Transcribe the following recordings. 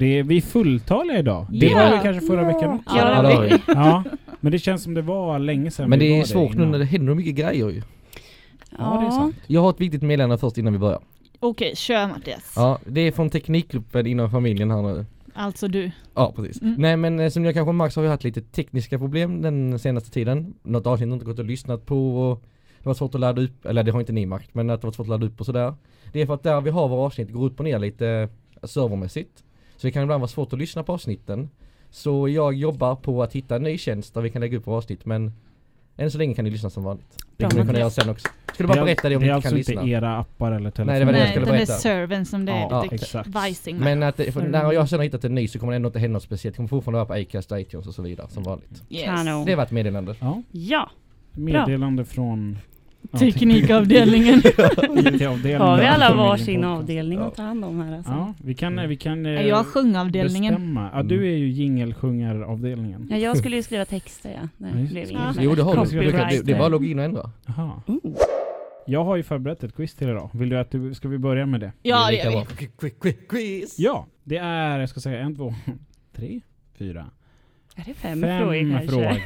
det är, vi är fulltaliga idag. Det Ja. var vi kanske förra veckan också. Ja, Ja, det var vi. Ja, men det känns som det var länge sedan Men vi det är svårt nu när det händer mycket grejer ju. Ja, det är sant. Jag har ett viktigt meddelande först innan vi börjar. Okej, kör Mattias. Ja, det är från Teknikgruppen inom familjen här nu. Alltså du. Ja, precis. Mm. Nej men eh, som jag kanske märkt så har vi haft lite tekniska problem den senaste tiden. Något avsnitt har inte gått och lyssnat på och det var svårt att ladda upp, eller det har inte ni märkt, men att det var svårt att ladda upp och sådär. Det är för att där vi har våra avsnitt går upp och ner lite servermässigt. Så det kan ibland vara svårt att lyssna på avsnitten. Så jag jobbar på att hitta en ny tjänst där vi kan lägga upp våra avsnitt men än så länge kan ni lyssna som vanligt. Det kommer vi kunna göra sen också. Skulle bara är- berätta det om det ni är inte alltså kan inte lyssna. era appar eller telefoner? det var det jag Nej, skulle utan det är berätta. servern som det är Ja, lite exakt. vajsing med. Men att det, när jag sen har hittat en ny så kommer det ändå inte hända något speciellt. Det kommer fortfarande vara på Acast, iTunes och så vidare som vanligt. Yes. Det var ett meddelande. Ja, Ja, meddelande från Teknikavdelningen. IT-avdelningen. har vi alla varsin avdelning att ta hand om här alltså? Ja, vi kan, vi kan eh, Jag har sjungavdelningen. bestämma. Ja, du är ju jingelsjungaravdelningen. Ja, jag skulle ju skriva texter ja. Det Ja, blev det. inget. Jo det har du. Copyright. du kan, det, det är bara att logga in och ändra. Jaha. Oh. Jag har ju förberett ett quiz till idag. Vill du att du, ska vi börja med det? Ja, det gör vi. quiz! Ja, det är, jag ska säga en, två, tre, fyra, Är det fem, fem frågor kanske? frågor.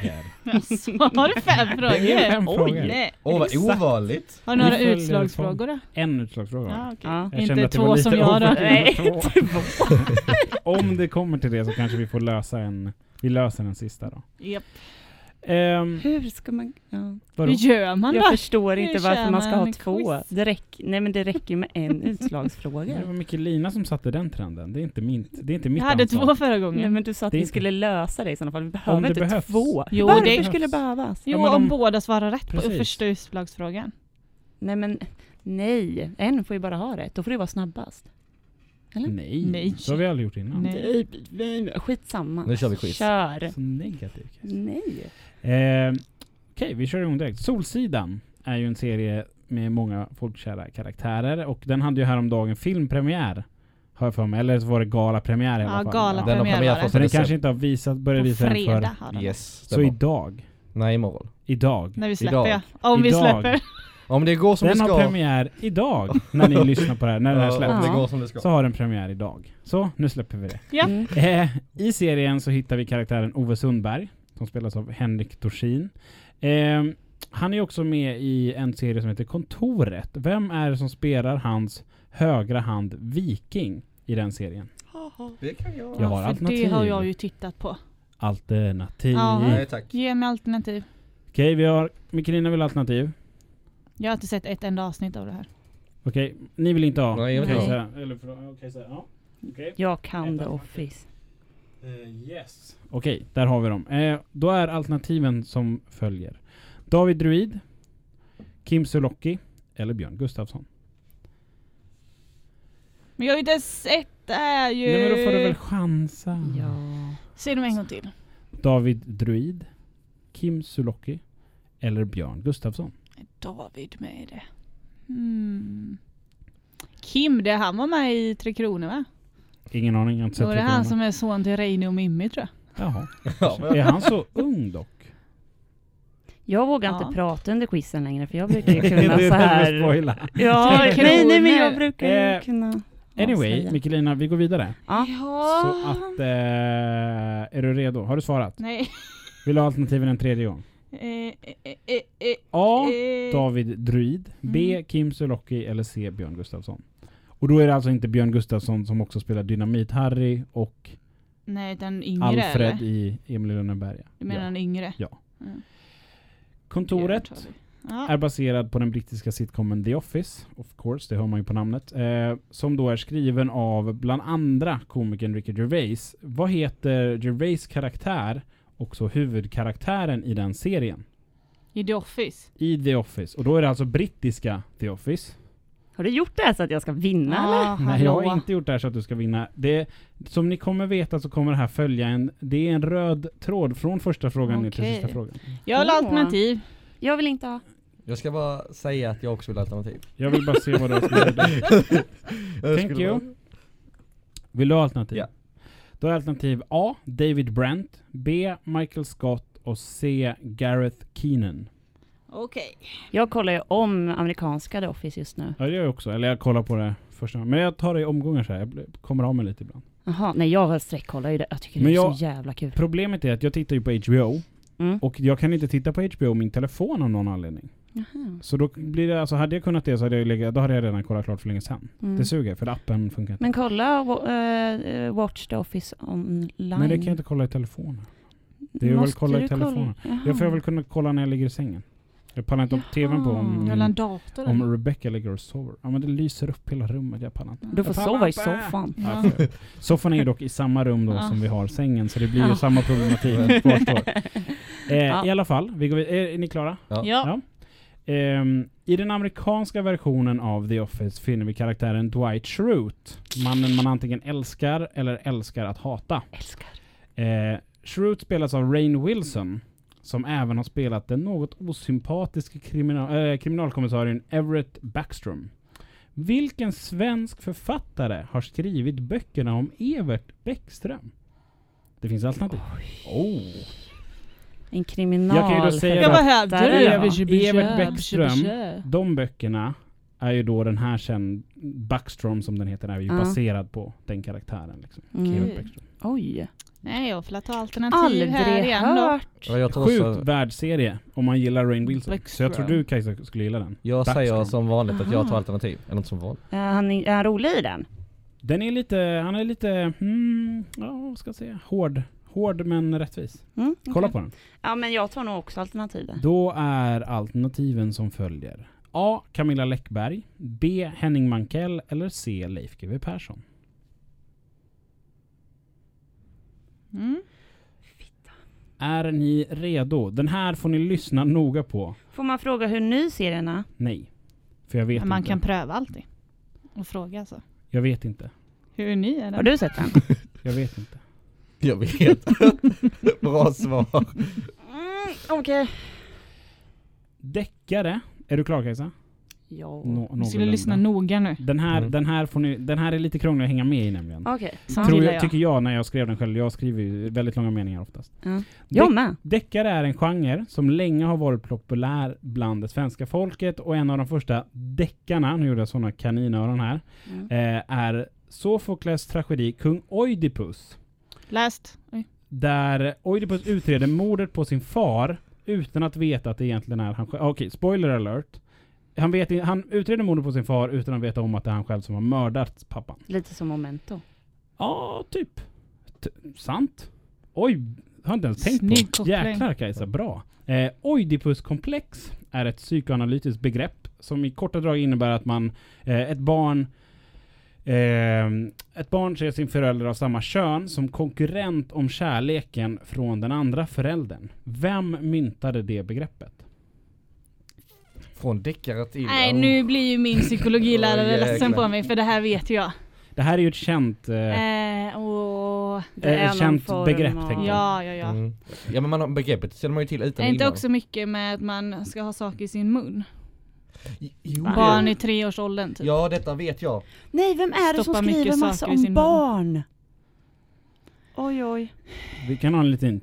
Alltså, har du fem Det är frågor? fem Oj, frågor. nej. Åh vad ovanligt! Har du några Vi följer utslagsfrågor då? En utslagsfråga. Ja, okej. Ja. Jag Inte kände att det var två lite som jag då. overkill med två. Om det kommer till det så kanske vi får lösa en, vi löser en sista då. Japp. Ehm, Hur ska man... Ja. vadå? Hur gör man Jag då? förstår Hur inte varför man ska man ha två. Det räck, nej men det räcker ju med en Det utslagsfråga. var Mikkelina som satte den trenden. Det är inte, min, det är inte mitt Jag hade ansvar. två förra Nej gången. men du sa att Det vi inte- skulle lösa det i sådana fall. Vi Om behöver det inte behövs. två. Jo, Varför det- skulle det behövas? Jo, Ja, om om- båda svarar rätt på Precis. första utslagsfrågan. Nej men nej, en får ju bara ha rätt. Då får det vara snabbast. Eller? Nej, Nej. så har vi aldrig gjort innan. Nej. Nej, skitsamma. Nu kör vi quiz. Kör. Så negativ. Nej. Eh, Okej, vi kör igång direkt. Solsidan är ju en serie med många folkkära karaktärer och den hade ju häromdagen filmpremiär. Har jag för mig. Eller så var det galapremiär i alla Ja, fall. gala Den har premiär premiär var det. Så den kanske inte har visat, börjat visa den för... har den Yes, Så stämmer. idag. Nej imorgon. Idag. När vi släpper Idag. ja. Om vi släpper. Om det går som Den det har ska. premiär idag, när ni lyssnar på det här, när det här Ja, släpps. om det Ja. går som det ska. Så har den premiär idag. Så, nu släpper vi det. Ja. Mm. Eh, I serien så hittar vi karaktären Ove Sundberg, som spelas av Henrik Dorsin. Eh, han är också med i en serie som heter Kontoret. Vem är det som spelar hans högra hand Viking i den serien? Det kan jag. Jag har för alternativ. det har jag ju tittat på. Alternativ. Ja. Nej tack. Ge mig alternativ. Okej, vi har... Mikkelina vill ha alternativ. Jag har inte sett ett enda avsnitt av det här. Okej, ni vill inte ha? Nej, jag vill inte ha. så- Eller för, okej, så, ja. Okej. Jag kan The Office. Eh, yes. Okej, där har vi dem. Eh, då är alternativen som följer. David Druid, Kim Sulocki eller Björn Gustafsson. Men jag har ju inte sett det här ju. Nej men då får du väl chansa. Ja. Säg dem en gång till. David Druid, Kim Sulocki eller Björn Gustafsson. Är David med i det? Hmm. Kim, det han var med i Tre Kronor va? Ingen aning, jag inte sett är det reklamen. han som är son till Reine och Mimmi tror jag. Jaha. Är han så ung dock? Jag vågar Ja. inte prata under quizen längre för jag brukar ju det kunna är så här... Ja, nej, nej men jag brukar ju Eh, kunna Anyway. Mikkelina, vi går vidare. Ja. Så att, eh, är du redo? Har du svarat? Nej. Vill du ha alternativen en tredje gång? Eh, eh, eh, eh, A. eh. David Druid, B. Mm. Kim Sulocki eller C. Björn Gustafsson. Och då är det alltså inte Björn Gustafsson som också spelar Dynamit-Harry och Nej, den yngre Alfred eller? i Emil Lönneberga. Du menar Ja. den yngre? Ja. Mm. Kontoret Ja. är baserad på den brittiska sitcomen The Office, of course, det hör man ju på namnet, eh, som då är skriven av bland andra komikern Ricky Gervais. Vad heter Gervais karaktär, också huvudkaraktären i den serien? I The Office? I The Office. Och då är det alltså brittiska The Office. Har du gjort det här så att jag ska vinna eller? Ja, Nej, jag har inte gjort det här så att du ska vinna. Det, som ni kommer veta så kommer det här följa en, det är en röd tråd från första frågan ner till sista frågan. Jag vill ha Åh. alternativ. Jag vill inte ha. Jag ska bara säga att jag också vill ha alternativ. Jag vill bara se vad du. Jag Thank skulle you. Vill du ha alternativ? Ja. Då är alternativ A. David Brent. B. Michael Scott. Och C. Gareth Keenan. Okej. Jag kollar ju om amerikanska The Office just nu. Ja, det gör jag också. Eller jag kollar på det första gången. Men jag tar det i omgångar så här. Jag kommer av mig lite ibland. Jaha, nej jag sträckkollar ju det. Jag tycker Men det är jag- så jävla kul. Problemet är att jag tittar ju på HBO Mm. och jag kan inte titta på HBO min telefon av någon anledning. Jaha. Så då blir det, alltså hade jag kunnat det så hade jag legat, då hade jag redan kollat klart för länge sedan. Mm. Det suger för appen funkar inte. Men kolla uh, Watch the Office online. Men det kan jag inte kolla i telefonen. det är väl Måste kolla i telefonen. Jaha. Jag får väl kunna kolla när jag ligger i sängen. Jag pallar inte upp TVn på om, Eller en dator. om eller? Rebecca ligger och sover. Ja men det lyser upp hela rummet, jag pallar inte. Du får sova i soffan. Ja, Ja. för- Soffan är ju dock i samma rum då Ja. som vi har sängen så det blir ju samma problematik kvarstår. Eh, Ja. I alla fall, vi går är, ni klara? Ja. Ja. Ehm, I den amerikanska versionen av The Office finner vi karaktären Dwight Schrute. Mannen man antingen älskar eller älskar att hata. Älskar. Eh, Schrute spelas av Rainn Wilson, som även har spelat den något osympatiska kriminal, eh, kriminalkommissarien Everett Backstrom. Vilken svensk författare har skrivit böckerna om Evert Bäckström? Det finns alternativ. Oh. En kriminal. Jag kan ju då säga Jag att- bara. Evert Bäckström, de böckerna är ju då den här sen, Backstrom som den heter, är ju Ja. baserad på den karaktären. Liksom. Mm. Evert Bäckström. Oj. Nej, jag får ta alternativ Aldrig här igen då. hört. Ja, jag tror Sjukt också, världsserie om man gillar Rainn Wilson. Så jag tror du Kajsa skulle gilla den. jag säger Backstrom. som vanligt att jag tar alternativ. Eller inte som vanligt. Är han, är han rolig i den? Den är lite, han är lite, hmm, ja vad ska jag säga, hård. Hård men rättvis. Mm, Kolla okej. på den. Ja men jag tar nog också alternativet. Då är alternativen som följer. A. Camilla Läckberg. B. Henning Mankell. Eller C. Leif GW Persson. Mm. Är ni redo? Den här får ni lyssna noga på. Får man fråga hur ny serien är? Nej. För jag vet Men man inte. kan pröva alltid. Och fråga alltså. Jag vet inte. Hur ny är den? Har du sett den? Jag vet inte. Jag vet. Bra svar. Mm, Okej. Deckare. Är du klar Kajsa? Ja. Nå- Vi skulle lyssna noga nu. Den här, Mm. den, här får ni, den här är lite krånglig att hänga med i nämligen. Okej. Sånt Tror jag, jag. tycker jag när jag skrev den själv. Jag skriver ju väldigt långa meningar oftast. Ja. Jag med. Deckare är en genre som länge har varit populär bland det svenska folket och en av de första deckarna, nu gjorde jag sådana kaninöron här, Mm. eh, är Sofokles tragedi Kung Oidipus. Läst. Oj. Där Oidipus utreder mordet på sin far utan att veta att det egentligen är han själv. Okej, spoiler alert. Han, vet, han utreder mordet på sin far utan att veta om att det är han själv som har mördat pappan. Lite som Momento. Ja, typ. T- sant. Oj, har inte ens tänkt Snygg på. koppling. Jäklar Kajsa, bra. Eh, Oidipuskomplex är ett psykoanalytiskt begrepp som i korta drag innebär att man, eh, ett barn Eh, ett barn ser sin förälder av samma kön som konkurrent om kärleken från den andra föräldern. Vem myntade det begreppet? Från deckare till... Nej, nu blir ju min psykologilärare ledsen på mig för det här vet jag. Det här är ju ett känt... Eh, Eh, åh. Det är Eh, någon känt form begrepp, av- tänker jag. Ja, ja, ja. Mm. Ja men man har, begreppet känner man ju till utan Är inte innan. också mycket med att man ska ha saker i sin mun? Jo, Barn i treårsåldern typ. Ja detta vet jag. Nej, vem är det Stoppa som mycket skriver massa saker i om sin mun. barn? Oj, oj. Vi kan ha en liten...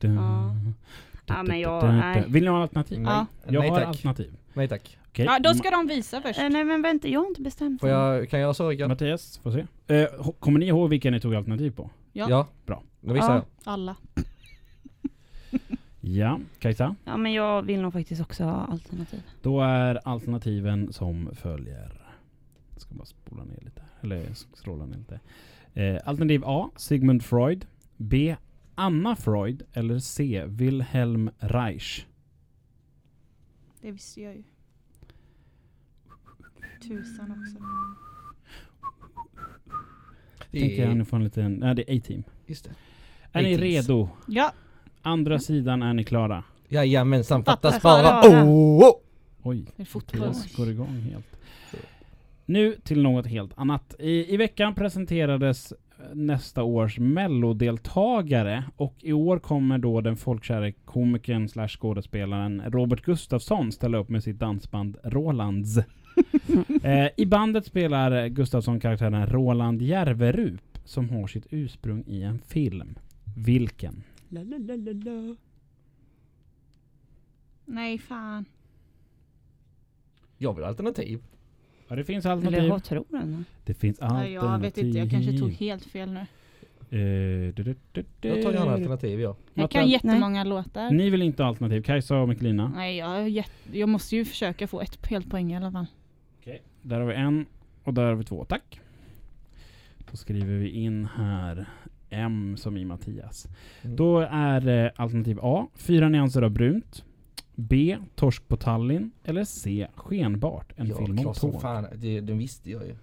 Ja. Ja, men jag- nej. Vill ni ha alternativ? Ja. Jag Nej har tack. alternativ. Nej tack. Okej. Ja, då ska de visa först. Eh, nej, men vänta, jag har inte bestämt Får jag, kan jag så? Mattias, får se. Eh, kommer ni ihåg vilka ni tog alternativ på? Ja. Ja. Bra. Då visar Ja. jag. Alla. Ja, Kajsa? Ja, men jag vill nog faktiskt också ha alternativ. Då är alternativen som följer. Jag ska bara spola ner lite. Eller scrolla ner lite. Eh, alternativ A. Sigmund Freud. B. Anna Freud. Eller C. Wilhelm Reich. Det visste jag ju. Tusan också. Det Tänker jag är, nu får en liten... Nej, det är A-team. just det. Är ni 80s. redo? Ja, Andra sidan är ni klara. Jajamensan, fattas bara. bara. Oh, oh. Oj. Mattias går igång helt. Nu till något helt annat. I, I veckan presenterades nästa års mellodeltagare och i år kommer då den folkkäre komikern slash skådespelaren Robert Gustafsson ställa upp med sitt dansband Rolands. eh, I bandet spelar Gustafsson karaktären Roland Järverup som har sitt ursprung i en film. Vilken? Nej, fan. Jag vill alternativ. Ja, det finns Eller alternativ. jag tror den. Det finns Nej, alternativ. jag vet inte, jag kanske tog helt fel nu. Eh, du, du, du, du. Jag tar gärna alternativ ja. Jag kan jättemånga låtar. Ni vill inte ha alternativ. Kajsa och Mikkelina. Nej, jag, jag måste ju försöka få ett helt poäng i alla fall. Där har vi en och där har vi två. Tack. Då skriver vi in här M som i Mattias. Mm. Då är eh, alternativ A. Fyra nyanser av brunt. B. Torsk på Tallinn. Eller C. Skenbart. En ja, film om tåg. fan. Det, den visste jag ju.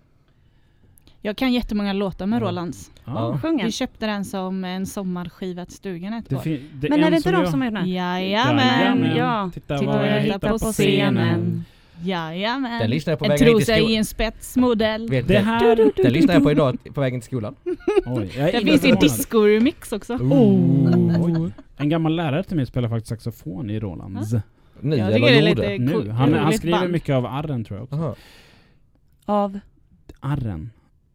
Jag kan jättemånga låtar med Ja. Rolands. Ja. Sjung en. Vi köpte den som en sommarskiva till stugan ett Det år. Men är det inte de jag- som är den? Jajamän! Jajamän. Ja. Titta, Titta vad jag hittar på scenen. Jajamän! Den lyssnar jag på en vägen hit trosa till i skolan. en spetsmodell. Vet Det här... Den lyssnar jag på idag på vägen till skolan. Oj, illa finns förvånad. disco-remix också. Oh. En gammal lärare till mig spelar faktiskt saxofon i Rolands. Nu Jag eller gjorde? Nu. Han, han skriver band. mycket av arren tror jag också. Aha. Av? Arren.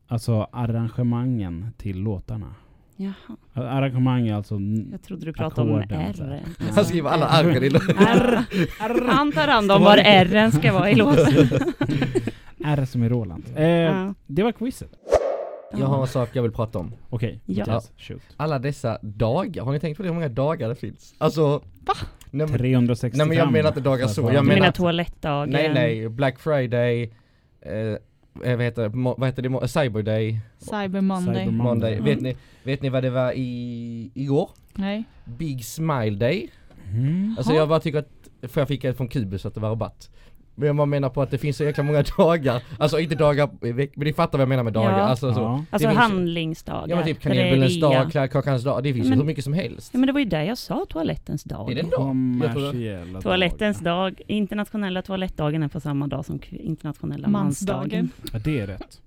Alltså arrangemangen till låtarna. Jaha. Arrangemang är alltså... Jag trodde du pratade om R. här. Han skriver alla arren i R. Han tar hand om var R ska vara i låten. R som i Roland. Eh, Ja. Det var quizet. Jag har en sak jag vill prata om. Okej, Ja. Mattias, shoot. Alla dessa dagar, har ni tänkt på det hur många dagar det finns? Alltså... Va? Nej, men, 365. Nej, men jag menar inte dagar så, jag Du menar menar att- toalettdagen? nej, nej, Black Friday, eh, vad heter det, vad heter det, Mo- Cyber Day, Cyber Monday. Cyber Mon- Monday. Mm. Vet, ni, vet ni vad det var i, igår? Nej. Big Smile Day. Mm. Alltså jag bara tycker att, för jag fick det från Kubus att det var rabatt. Men jag bara menar på att det finns så jäkla många dagar, alltså inte dagar men ni fattar vad jag menar med dagar. Ja. Alltså, så. Ja. Alltså Det finns- handlingsdagar. Ja men typ där kanelbullens dag, kladdkakans dag, det finns ju hur mycket som helst. Ja men det var ju det jag sa, toalettens dag. Är det en dag? Toalettens dagar. dag, internationella toalettdagen är på samma dag som internationella mansdagen. Mansdagen. Ja, det är rätt.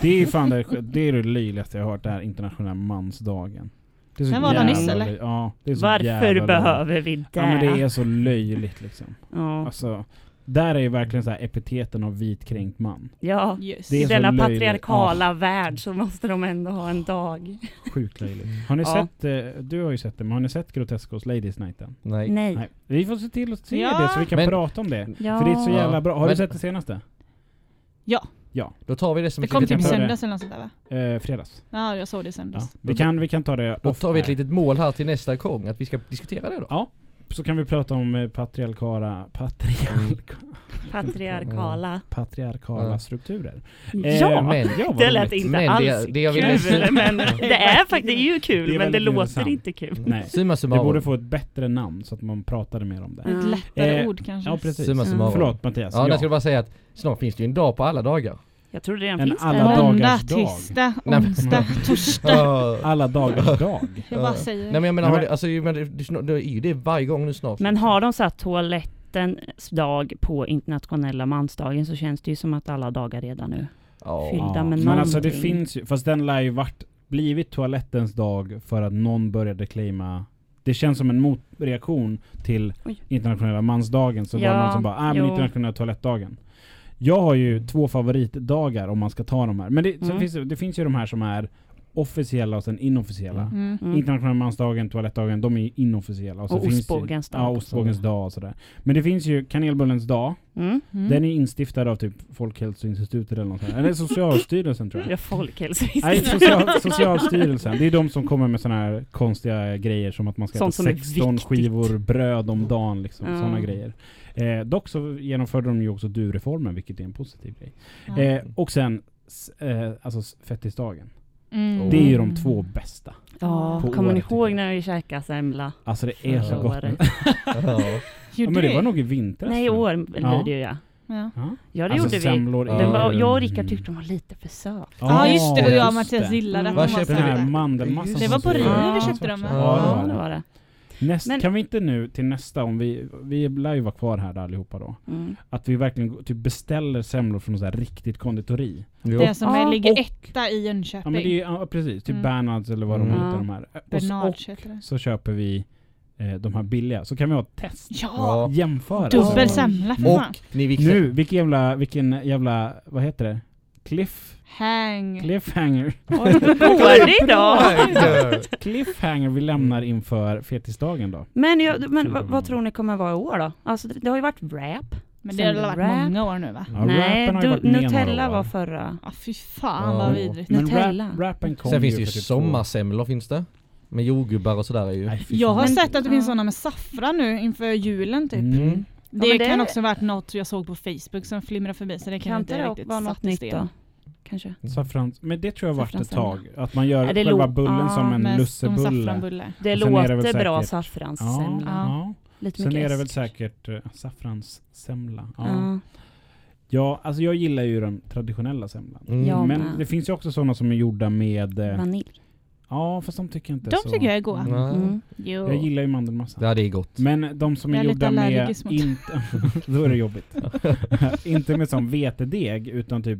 Det är fan det, det, är det löjligaste jag har hört, det här internationella mansdagen. Det är så Den var där nyss, eller? Ja, det är så Varför behöver vi det? Ja men det är så löjligt liksom. Ja. Alltså, där är ju verkligen så här epiteten av vitkränkt man. ja. Just. Det är I denna löjligt. patriarkala värld så måste de ändå ha en dag. Sjukt löjligt. Har ni Ja. sett, eh, du har ju sett det, men har ni sett Grotescos Ladies Nighten? Nej. Nej. Nej. Vi får se till att se Ja. det så vi kan Men- prata om det. Ja. För det är så jävla bra. Har du Men- sett det senaste? Ja, Ja, Då tar vi det som det ett kom typ söndags eller något sånt där va? eh, fredags. Ja, jag såg det i Ja. söndags. Vi, kan, vi kan ta det Då tar vi ett air. litet mål här till nästa gång, att vi ska diskutera det då. Ja, så kan vi prata om eh, patriarkala, patriarka, Patriarkala. patriarkala strukturer. Ja, Eh, men- ja, det lät roligt. inte Men det- alls det jag ville- kul. Men det är faktiskt, det är ju kul Det men det låter inte kul. Nej. Summa Det summarum. borde få ett bättre namn så att man pratade mer om det. Ett lättare Eh, ord kanske. Ja, precis. Summa summarum. Förlåt Mattias. Ja, Ja, jag skulle bara säga att snart finns det ju en dag på alla dagar. Jag tror det redan En finns alla det. dagar- Måndag, dagars dag. tisdag, Nej, men- onsdag, torsdag. Alla dagars dag. Jag bara säger. Nej men jag menar, Nej, men- det, alltså, jag menar, det, det, det är ju det varje gång nu snart. Men har de satt toalettens dag på internationella mansdagen så känns det ju som att alla dagar redan nu. Ja. fyllda med men alltså det någonting. finns ju, fast den lär ju varit, blivit toalettens dag för att någon började claima det känns som en motreaktion till Oj. internationella mansdagen. Så var Ja, det någon som bara, ah, men internationella toalettdagen. Jag har ju två favoritdagar om man ska ta de här. Men det, Mm. finns, det finns ju de här som är officiella och sen inofficiella. Mm. Mm. Mm. Internationella mansdagen, toalettdagen, de är ju inofficiella. Och så finns det- ostbågens dag Ja, ostbågens dag och sådär. Men det finns ju kanelbullens dag. Mm. Mm. Den är instiftad av typ Folkhälsoinstitutet eller något sånt. Eller Socialstyrelsen tror jag. Ja, Nej, Folkhälsoinstitutet. social, Socialstyrelsen. Det är de som kommer med såna här konstiga grejer som att man ska Sånt äta som är 16 viktigt. skivor bröd om dagen. Liksom, Ja. Såna grejer. Eh, dock så genomförde de ju också du-reformen, vilket är en positiv grej. Eh, och sen eh, alltså fettisdagen. Mm. Det är ju de två bästa. Ja, På kommer ni ihåg när vi käkade semla? Alltså det är så gott. Ja. Men det vi? var nog i vintras. Nej, i år blir Ja. det ju ja. Ja. Det Alltså gjorde vi. semlor Ja. är- Den var, jag och Rickard Mm. tyckte de var lite för söta. Ja just det, och jag och Mattias det. gillade att Mm. de Vad var Den här söta. mandelmassan. Det var på Rio vi köpte dem. Ja, det. var det. Näst, Men- kan vi inte nu till nästa, om vi, vi lär ju vara kvar här allihopa då, Mm. att vi verkligen typ beställer semlor från något så här riktigt konditori. Jo. Det som Ja, är, ligger och- etta i Ja Jönköping. men det är, ja precis, typ Mm. Bernhards eller vad de Mm. heter Ja. de här. Och, Bernards heter det. och så köper vi eh, de här billiga, så kan vi ha ett test. Ja! Ja. Jämföra. Dubbel Ja. semla för fan. Och ni fick Nu, vilken jävla, vilken jävla, vad heter det? Cliff, Hang. cliffhanger. Oj, går det idag? cliffhanger vi lämnar inför fetisdagen då. Men, jag, men vad, vad tror ni kommer vara i år då? Alltså det, det har ju varit rap. Men det har varit rap. många år nu va? Ja, Nej, du, Nutella var förra. Ja fy fan Ja. vad vidrigt. Men Nutella. rap, rappen kom Sen finns ju det ju typ sommarsemlor finns det. Med jordgubbar och sådär är ju. Nej, Jag har Men- sett att det finns ja. sådana med saffran nu inför julen typ. Mm. Mm. Det, men det- kan också varit något jag såg på Facebook som flimrade förbi så det kan, Kan inte det riktigt vara något nytt då? Kanske. Saffrans, men det tror jag har varit ett tag. Att man gör Ja, det själva bullen ja, som en lussebulle. Det Och låter väl bra säkert- Ja, saffranssemla. ja. Lite Sen mycket är det väl säkert uh, saffranssemla. Ja. Ja. ja, alltså jag gillar ju den traditionella semlan. Mm. Ja. Men det finns ju också sådana som är gjorda med... eh, Vanilj. Ja, fast de tycker jag inte De så... tycker jag är goda. Nej. Mm. Jo. Jag gillar ju mandelmassa. Ja det är gott. Men de som är är gjorda med... Inte, då är det jobbigt. inte med som vetedeg, utan typ...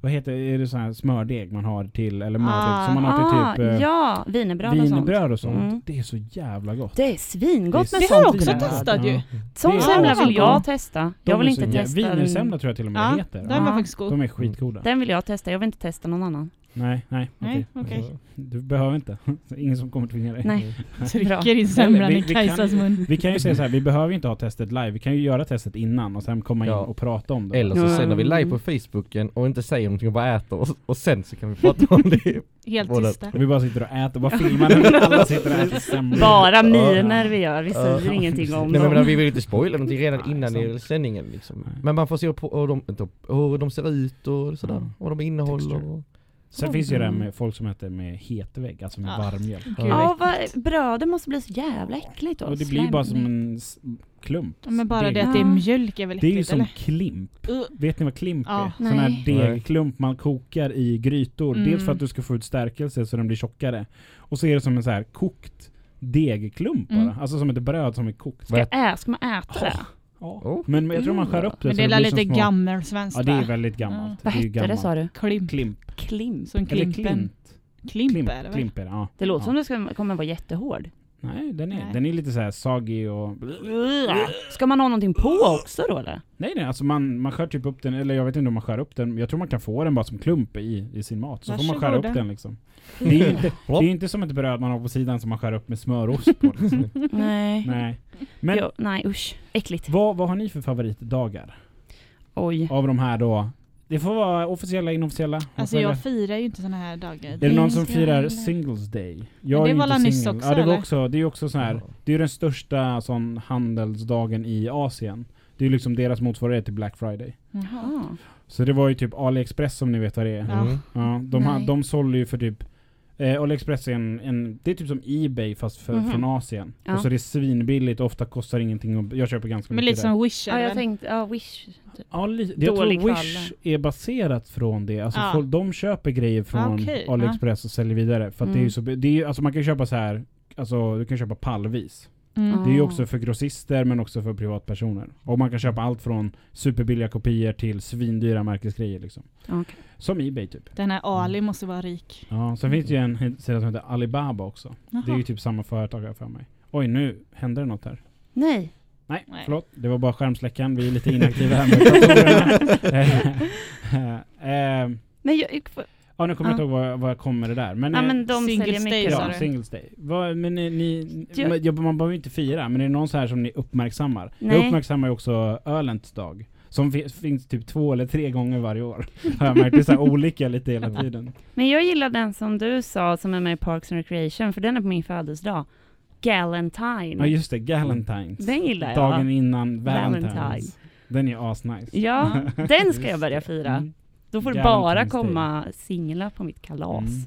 Vad heter är det? sån här smördeg man har till, eller mördeg, Ah. som man har till typ... eh, ja, sånt. Wienerbröd och sånt. Mm. Det är så jävla gott. Det är svingott Det är med Det har jag sånt också bröd. testat ju. Sån Det är semla vill jag gott. testa. De Jag vill är inte så testa Wienersemla tror jag till och med Ja, det heter. den var faktiskt god. De är skitgoda. Den vill jag testa, jag vill inte testa någon annan. Nej, nej, Nej, okej. okej. Du behöver inte. Ingen som kommer tvinga dig. Nej. Trycker in semlan i Kajsas mun. Vi kan ju säga så här, vi behöver inte ha testet live. Vi kan ju göra testet innan och sen komma in Ja. och prata om det. Eller så Ja. sänder vi live på Facebooken och inte säger någonting och bara äter och, och sen så kan vi prata om det. Helt Båda. tysta. Och vi bara sitter och äter, bara filmar när alla sitter och äter semlor. Bara miner vi gör, vi Ja. säger ingenting om Nej men dem. vi vill inte spoila någonting redan innan i sändningen liksom. Men man får se på hur de, hur de ser ut och sådär. Ja. Vad de innehåller. Sen finns ju det här Mm. med folk som äter med hetvägg, alltså med Ja. varmjölk. Gud, Ja, äckligt. vad, brödet måste bli så jävla äckligt och Och det blir ju bara som en klump. Ja, Men bara det Deg. att det är mjölk är väl Det är ju äckligt som eller? klimp. Uh. Vet ni vad klimp är? Sån här degklump man kokar i grytor. Mm. Dels för att du ska få ut stärkelse så den blir tjockare. Och så är det som en så här kokt degklump bara. Mm. Alltså som ett bröd som är kokt. Ska, ä, ska man äta det? Ja. Oh. Men jag tror man skär upp det Men så det är lite små- gammelsvenskt Ja det är väldigt gammalt. Ja. Vad det är ju hette det sa du? Klimp. Klimp. Klimp. Som Eller klimpen. klint. Klimp, Klimp, är det väl? klimp är det, ja. Det låter ja. som det ska, kommer vara jättehård. Nej, den är, Nej. den är lite så här saggy och... Ska man ha någonting på också då eller? Nej nej, alltså man, man skär typ upp den, eller jag vet inte om man skär upp den, jag tror man kan få den bara som klump i, i sin mat. Så får man skära upp Varsågoda. den liksom. Det är inte, det är inte som ett bröd man har på sidan som man skär upp med smörost på. Liksom. Nej. Nej. Men Jo, nej usch, äckligt. vad, vad har ni för favoritdagar? Oj. Av de här då? Det får vara officiella, inofficiella. Alltså jag firar ju inte såna här dagar. Är det någon som firar. Singles Day? Jag är det ju var inte singel. också, Ja, det var också, det är ju också så här. Det är ju den största sån handelsdagen i Asien. Det är ju liksom deras motsvarighet till Black Friday. Jaha. Ah. Så det var ju typ AliExpress som ni vet vad det är. Ja. Mm. Ja, de, Nej. de sålde ju för typ eh, AliExpress är en, en, det är typ som Ebay fast för, Mhm. från Asien. Ja. Och så det är svinbilligt, ofta kostar ingenting och jag köper ganska Men mycket lite där. som Wish Ja, jag tänkte, ja Wish. Typ. Ja, li- jag tror Wish är baserat från det. Alltså Ja. folk, de köper grejer från Ah, okej, AliExpress och säljer vidare. För att det är ju Mm. så, det är, ju- alltså man kan köpa så här Alltså du kan köpa pallvis. Mm. Det är ju Ah. också för grossister men också för privatpersoner. Och man kan köpa allt från superbilliga kopior till svindyra märkesgrejer liksom. Okej. Som Ebay typ. Den här Ali måste vara rik. Ja, sen finns det ju en sida som heter Alibaba också. Det är Jaha. ju typ samma företag här för mig. Oj, nu hände det något här. Nej. Nej, Nej. förlåt. Det var bara skärmsläckaren. Vi är lite inaktiva här med. Eh, eh, Men jag, Ja, nu kommer jag Ja. inte ihåg vad, vad jag kom med det där. Men, ja eh, men de Singles säljer Day, mycket ja. Singles Day. Vad, men ni, ni, Ja. men, ja, man behöver ju inte fira, men är det någon så här som ni uppmärksammar? Nej. Jag uppmärksammar ju också Ölents dag. Som fi- finns typ två eller tre gånger varje år. Har jag märkt. Det är så här olika lite hela tiden. Men jag gillar den som du sa som är med i Parks and Recreation, för den är på min födelsedag. Galentine. Ja just det, Galentines. Den gillar jag. Dagen innan Valentine's. Valentine. Den är asnice. Ja, den ska jag börja fira. Mm. Då får det bara komma singlar på mitt kalas. Mm.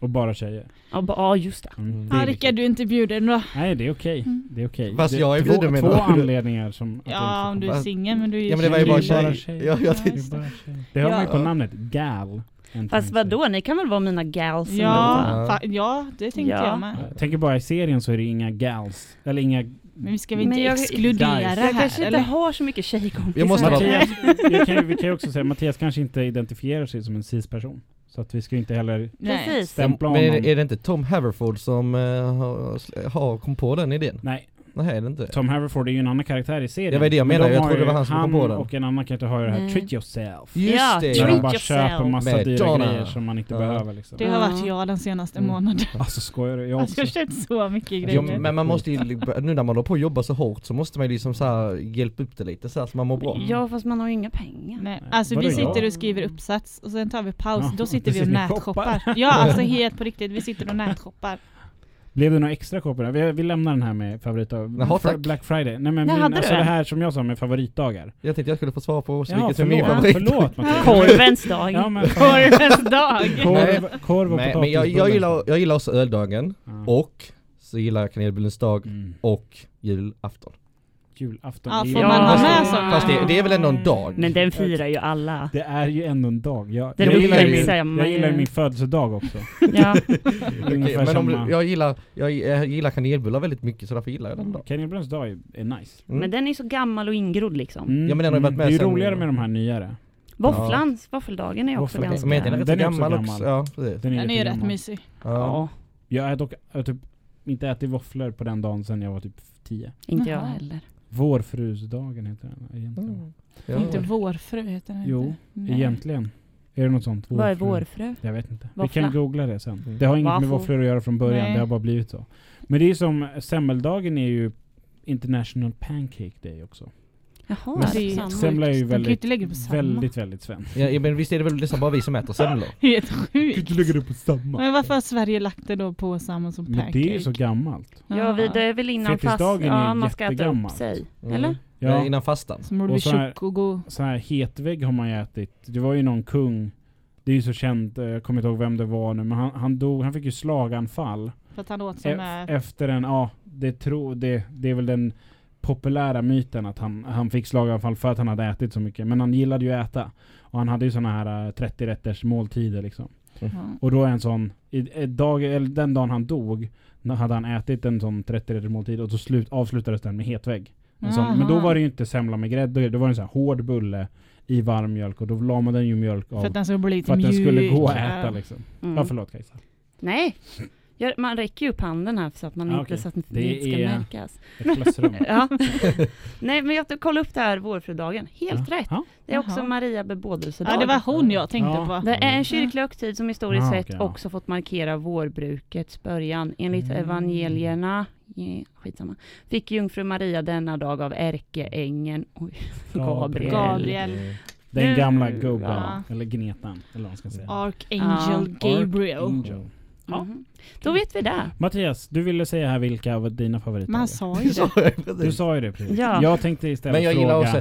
Och bara tjejer. Ja, ba- ja, just det. Mm. Ja, Rickard, du är inte bjuden då. Nej, det är okej. Mm. Det är okej. Fast Det- jag är två, bjuden, Två du? anledningar som... att jag Ja, om du är singel men du är ju Ja, men det var ju tjej. bara Det är tjej. Ja, jag tänkte- Det bara tjejer. Det hör man ju på Ja. namnet. Gal. Fast vad då? Ni kan väl vara mina gals? Ja, ja, det tänkte Ja. jag med. Jag tänker bara i serien så är det inga gals. Eller inga... Men vi ska väl Men inte jag- exkludera Guys. Jag här kanske inte eller? har så mycket tjejkompisar. Jag måste Mattias, jag kan, vi kan ju också säga Mattias kanske inte identifierar sig som en cis-person. Så att vi ska inte heller Nej. Precis. stämpla Men honom. är, är det inte Tom Haverford som eh, har, har kom på den idén? Nej, Nej, är det inte? Tom Haverford är ju en annan karaktär i serien. Vad är det jag Men menar? de Jag trodde det var han som kom på den. och en annan karaktär har ju det här Nej. Treat yourself. Just Ja, det! Treat de bara yourself. köper massa Med dyra Donna. grejer som man inte Ja. behöver liksom. Det har varit jag den senaste Mm. månaden. Alltså skojar du? Jag Alltså jag har köpt så mycket Jo, grejer. men man måste ju, nu när man håller på att jobba så hårt så måste man ju liksom så här hjälpa upp det lite så, här, så man mår bra. Ja fast man har ju inga pengar. Nej, alltså Vadå, vi sitter ja? och skriver uppsats och sen tar vi paus, Ja, då sitter vi då och sitter vi och nätshoppar. Ja alltså helt på riktigt, vi sitter och nätshoppar. Blev det några extra koppar? Vi, vi lämnar den här med favoritdagar. Jaha, tack. Black Friday. Nej men Nej, min, alltså det här som jag sa med favoritdagar. Jag tänkte jag skulle få svara på Ja, vilket som är min favorit. Förlåt Mattias. Korvens dag. Ja men Korvens dag! korv, korv och Nej, men potatisbullar. jag, jag, gillar, jag gillar också öldagen Ja. och så gillar jag kanelbullens dag Mm. och julafton. Julafton. Ja, det är får man ha med sådana? fast det, det är väl ändå en dag? Men den firar ju alla. Det är ju ändå en dag. Jag, Den jag, gillar, ju min, jag gillar ju ju- min födelsedag också. Ja. Okej, men om, du- jag, gillar, jag, jag gillar kanelbullar väldigt mycket så därför gillar jag den då. Kanelbullens dag är, är nice. Mm. Men den är så gammal och ingrodd liksom. Mm, Ja, men den har ju varit med Det är ju sen- roligare med de här nyare. Våfflans, våffeldagen är också Våffel- ganska... Men den är rätt Den är gammal gammal. också. Ja, precis. Den är, Den är ju rätt mysig. Ja. Ja, Jag har dock jag typ inte ätit våfflor på den dagen sedan jag var typ 10. inte jag heller. Vårfrusdagen heter den egentligen. Mm. Ja. Inte vårfrö heter den Jo, inte. Egentligen. Är det något sånt? Vad är Vårfru? vårfrö? Jag vet inte. Våffla. Vi kan googla det sen. Mm. Det har inget med våfflor att göra från början, Nej. det har bara blivit så. Men det är som semmeldagen är ju International Pancake Day också. Jaha, Men det är samma. Semla är ju ju väldigt, väldigt, väldigt svenskt. Ja, men visst är det väl nästan bara vi som äter semlor? Helt Du kan sjukt. inte lägga det på samma. Men varför har Sverige lagt det då på samma som Men pancake? det är ju så gammalt. Ja, vi, det är väl innan fast... Ja, man ska äta upp sig. Mm. Eller? Ja. Innan fastan. Som Och så här- och så här hetvägg har man ju ätit. Det var ju någon kung, det är ju så känt, eh, jag kommer inte ihåg vem det var nu, men han, han dog, han fick ju slaganfall. För att han åt som E- är... efter en, ja, det, tro, det, det är väl den populära myten att han, han fick slaganfall för att han hade ätit så mycket. Men han gillade ju att äta. Och han hade ju såna här eh, 30 rätters måltider liksom. Ja. Och då en sån, i, dag, eller den dagen han dog, hade han ätit en sån 30 rätters måltid och så slut, avslutades den med hetvägg. Sån, men då var det ju inte semla med grädde, det var en sån här hård bulle i varm mjölk och då la man den ju mjölk av För att den skulle bli lite för att den skulle gå att äta liksom. Mm. Ja förlåt Kajsa. Nej. Ja, man räcker ju upp handen här så att man Ja, inte, okej. så att det Det inte ska är- märkas. Ja. Nej men jag kollade upp det här vårfrudagen. Helt Ja. rätt. Ja. Det är också Jaha. Maria bebådelsedag. Ja det var hon jag tänkte Ja. på. Det är en kyrklig högtid som historiskt Ah, sett ja. också fått markera vårbrukets början. Enligt Mm. evangelierna, skitsamma, fick jungfru Maria denna dag av ärkeängeln Gabriel. Gabriel. Den gamla gubben, Ja. eller gnetan, eller vad man ska säga. Archangel Gabriel. Archangel. Ja. Mhm. Då vet vi det. Mattias, du ville säga här vilka av dina favoriter är. sa ju det. Du sa ju det precis. Ja. Jag tänkte istället Men jag fråga... gillar också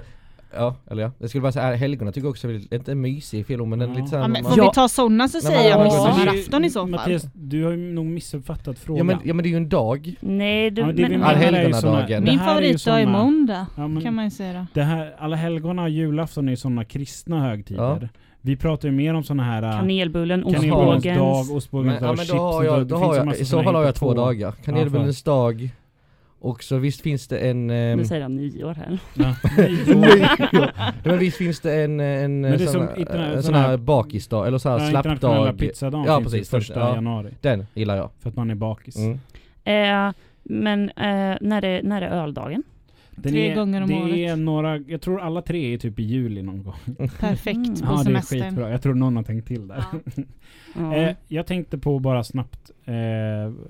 Ja, eller ja. Jag skulle bara säga tycker jag också är inte mysig film men den är Ja. lite såhär, Ja, men man- får Ja. vi ta sådana så säger jag midsommarafton i så fall. Mattias, du har ju nog missuppfattat frågan. ja, men, ja men det är ju en dag. Nej, du, Ja, men det men, är Allhelgonadagen. det Min är favoritdag är såna- måndag, Ja, men kan man ju säga då. det här, alla helgona och julafton är ju sådana kristna högtider. Ja. Vi pratar ju mer om sådana här... äh, kanelbullen, Kanelbullens ostbågens. dag, ostbågens dag, ja, men då har jag, då har jag, i så fall har jag två på. dagar. Kanelbullens dag och så visst finns det en... ehm, Nu säger han nyår här. Ja. ja, men visst finns det en, en Men det är sån, som här- sån sån här- här bakisdag, eller så här Ja, slappdag. pizzadagen Ja, finns precis, första ja. januari. Den gillar jag. För att man är bakis. Mm. Eh, men eh, när, är, när är öldagen? Den Tre är, gånger om det året. är några, jag tror alla tre är typ i juli någon gång. Perfekt Mm. på Ja det är skitbra. Jag tror någon har tänkt till där. Ja. Eh, jag tänkte på bara snabbt, eh,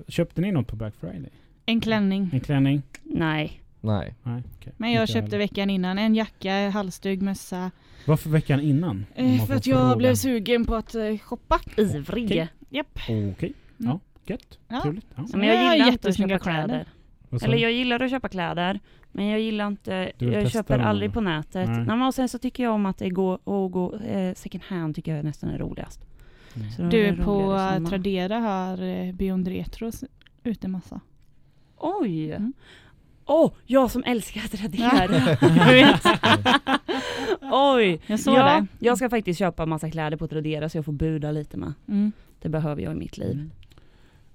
köpte ni något på Black Friday? En klänning. En klänning? Nej. Nej. Nej, okej. Men jag Inte köpte heller. veckan innan en jacka, halsduk, mössa. Varför veckan innan? Eh, för att jag fråga. blev sugen på att eh, shoppa. Ivrig. Okej. Japp. Okej, ja, Mm. gött. Ja. Trevligt. Ja. Men jag Jag gillar inte att jättesnygga köpa kläder. kläder. Eller jag gillar att köpa kläder, men jag gillar inte, jag köper dem, aldrig på nätet. Nej. Nej. men och sen så tycker jag om att det går, och gå eh, second hand tycker jag nästan är roligast. Mm. Är Du, det på samma. Tradera har eh, Beyond Retro ute massa. Oj! Åh, Mm. jag som älskar att radera! Oj! Jag såg ja, det. Jag ska faktiskt köpa massa kläder på Tradera så jag får buda lite med. Mm. Det behöver jag i mitt liv. Mm.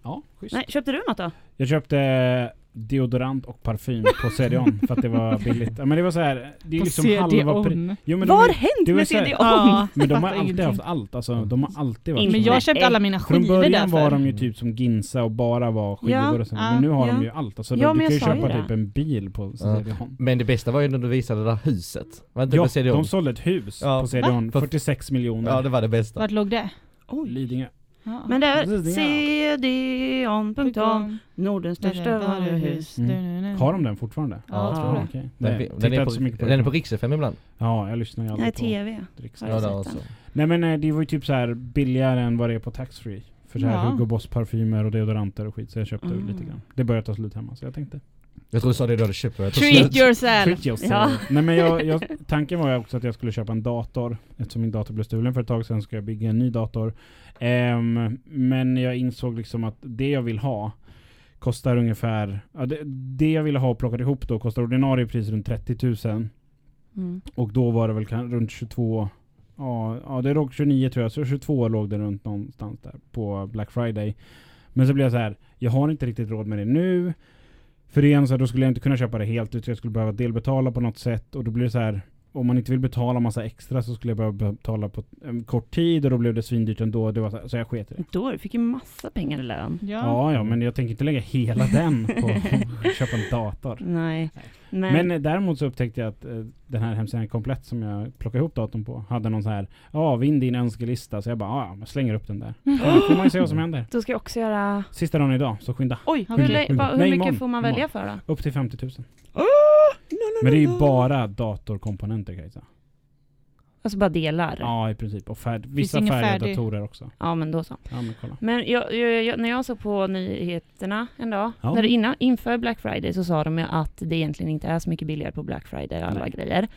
Ja, schysst. Nej, köpte du något då? Jag köpte deodorant och parfym på CD-ON för att det var billigt. Ja, men det var så här, det är På liksom halva pri-. Jo, men Vad har hänt med CD-ON? Ja, men de har alltid haft allt. Alltså, de har alltid varit Men jag köpte alla mina Från skivor början därför. var de ju typ som Ginsa och bara var skivor Ja, och sånt. Men nu har de ju allt. Alltså, Ja, du kan ju köpa det. typ en bil på Ja. CD-ON. Men det bästa var ju när du visade det där huset. Var inte Ja, på CD-ON? de sålde ett hus Ja. på CD-ON. Va? 46 miljoner. Ja det var det bästa. Vart låg det? Lidingö. Ja. Men det är Lidingö. cdon.com, Nordens största varuhus. Mm. Har de den fortfarande? Ja, jag tror det. okej. Den, Nej, den, tittar är på, så mycket på den är på Rix FM ibland. Ja, jag lyssnar ju Nej, aldrig på TV. Har Ja, den? Nej men eh, det var ju typ så här billigare än vad det är på taxfree. För så här Ja. Hugo Boss parfymer och deodoranter och skit. Så jag köpte Mm. lite grann. Det börjar ta slut hemma så jag tänkte. Jag tror du sa det du hade köpt. Treat slut. yourself! Treat yourself. Ja. Nej men jag, jag, tanken var ju också att jag skulle köpa en dator. Eftersom min dator blev stulen för ett tag sedan ska jag bygga en ny dator. Ehm, men jag insåg liksom att det jag vill ha kostar ungefär, ja, det, det jag ville ha och plockat ihop då kostar ordinarie pris runt 30 000. Mm. Och då var det väl kan, runt 22 Ja, ja det låg 29 tror jag, så 22 låg det runt någonstans där på Black Friday. Men så blev jag så här, jag har inte riktigt råd med det nu. För igen så här, då skulle jag inte kunna köpa det helt utan jag skulle behöva delbetala på något sätt och då blir det så här om man inte vill betala massa extra så skulle jag behöva betala på en kort tid och då blev det svindyrt ändå. Det var så, här, så jag sket i det. Då, du fick ju massa pengar i lön. Ja. Ja, ja, men jag tänker inte lägga hela den på att köpa en dator. Nej. Men, Men eh, däremot så upptäckte jag att eh, den här hemsidan Komplett som jag plockade ihop datorn på hade någon så här Ja, vinn din önskelista. Så jag bara, "Ah, ja, jag slänger upp den där. Så får man ju se vad som händer. då ska jag också göra... Sista dagen idag, så skynda. Oj, hur, hur Nej, mycket får man välja för då? Upp till 50 000. Oh, Men det är ju bara datorkomponenter Kajsa. Alltså bara delar? Ja, Ja, i princip. Och färd, vissa färdiga färdig- datorer också. men då så. Ja, men kolla. Men jag, jag, jag, när jag såg på nyheterna en dag, Ja. när det innan, inför Black Friday så sa de ju att det egentligen inte är så mycket billigare på Black Friday alla Nej. grejer.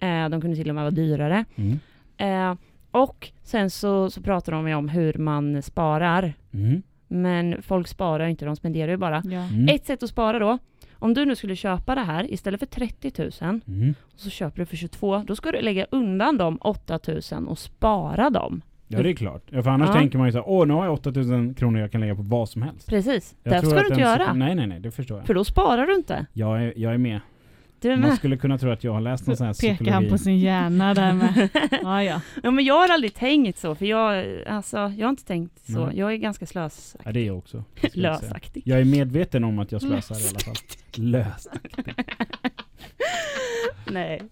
Eh, de kunde till och med vara dyrare. Mm. Eh, och sen så, så pratar de ju om hur man sparar. Mm. Men folk sparar inte, de spenderar ju bara. Ja. Mm. Ett sätt att spara då, om du nu skulle köpa det här istället för 30 000 Mm. så köper du för 22, då ska du lägga undan de 8 000 och spara dem. Ja, det är klart. Ja, för annars Ja. tänker man ju så här, åh, nu har jag 8000 kronor jag kan lägga på vad som helst. Precis, Jag det ska du inte göra. Nej, nej, nej, det förstår jag. För då sparar du inte. Jag är, jag är med. Du Man med. skulle kunna tro att jag har läst någon sån här pekar psykologi. han på sin hjärna där med. Ja, ja. Ja, men jag har aldrig tänkt så, för jag, alltså, jag har inte tänkt så. Nej. Jag är ganska slösaktig. Ja, det är jag också. jag. Lösaktig. Jag är medveten om att jag slösar i alla fall. Lösaktig. Nej.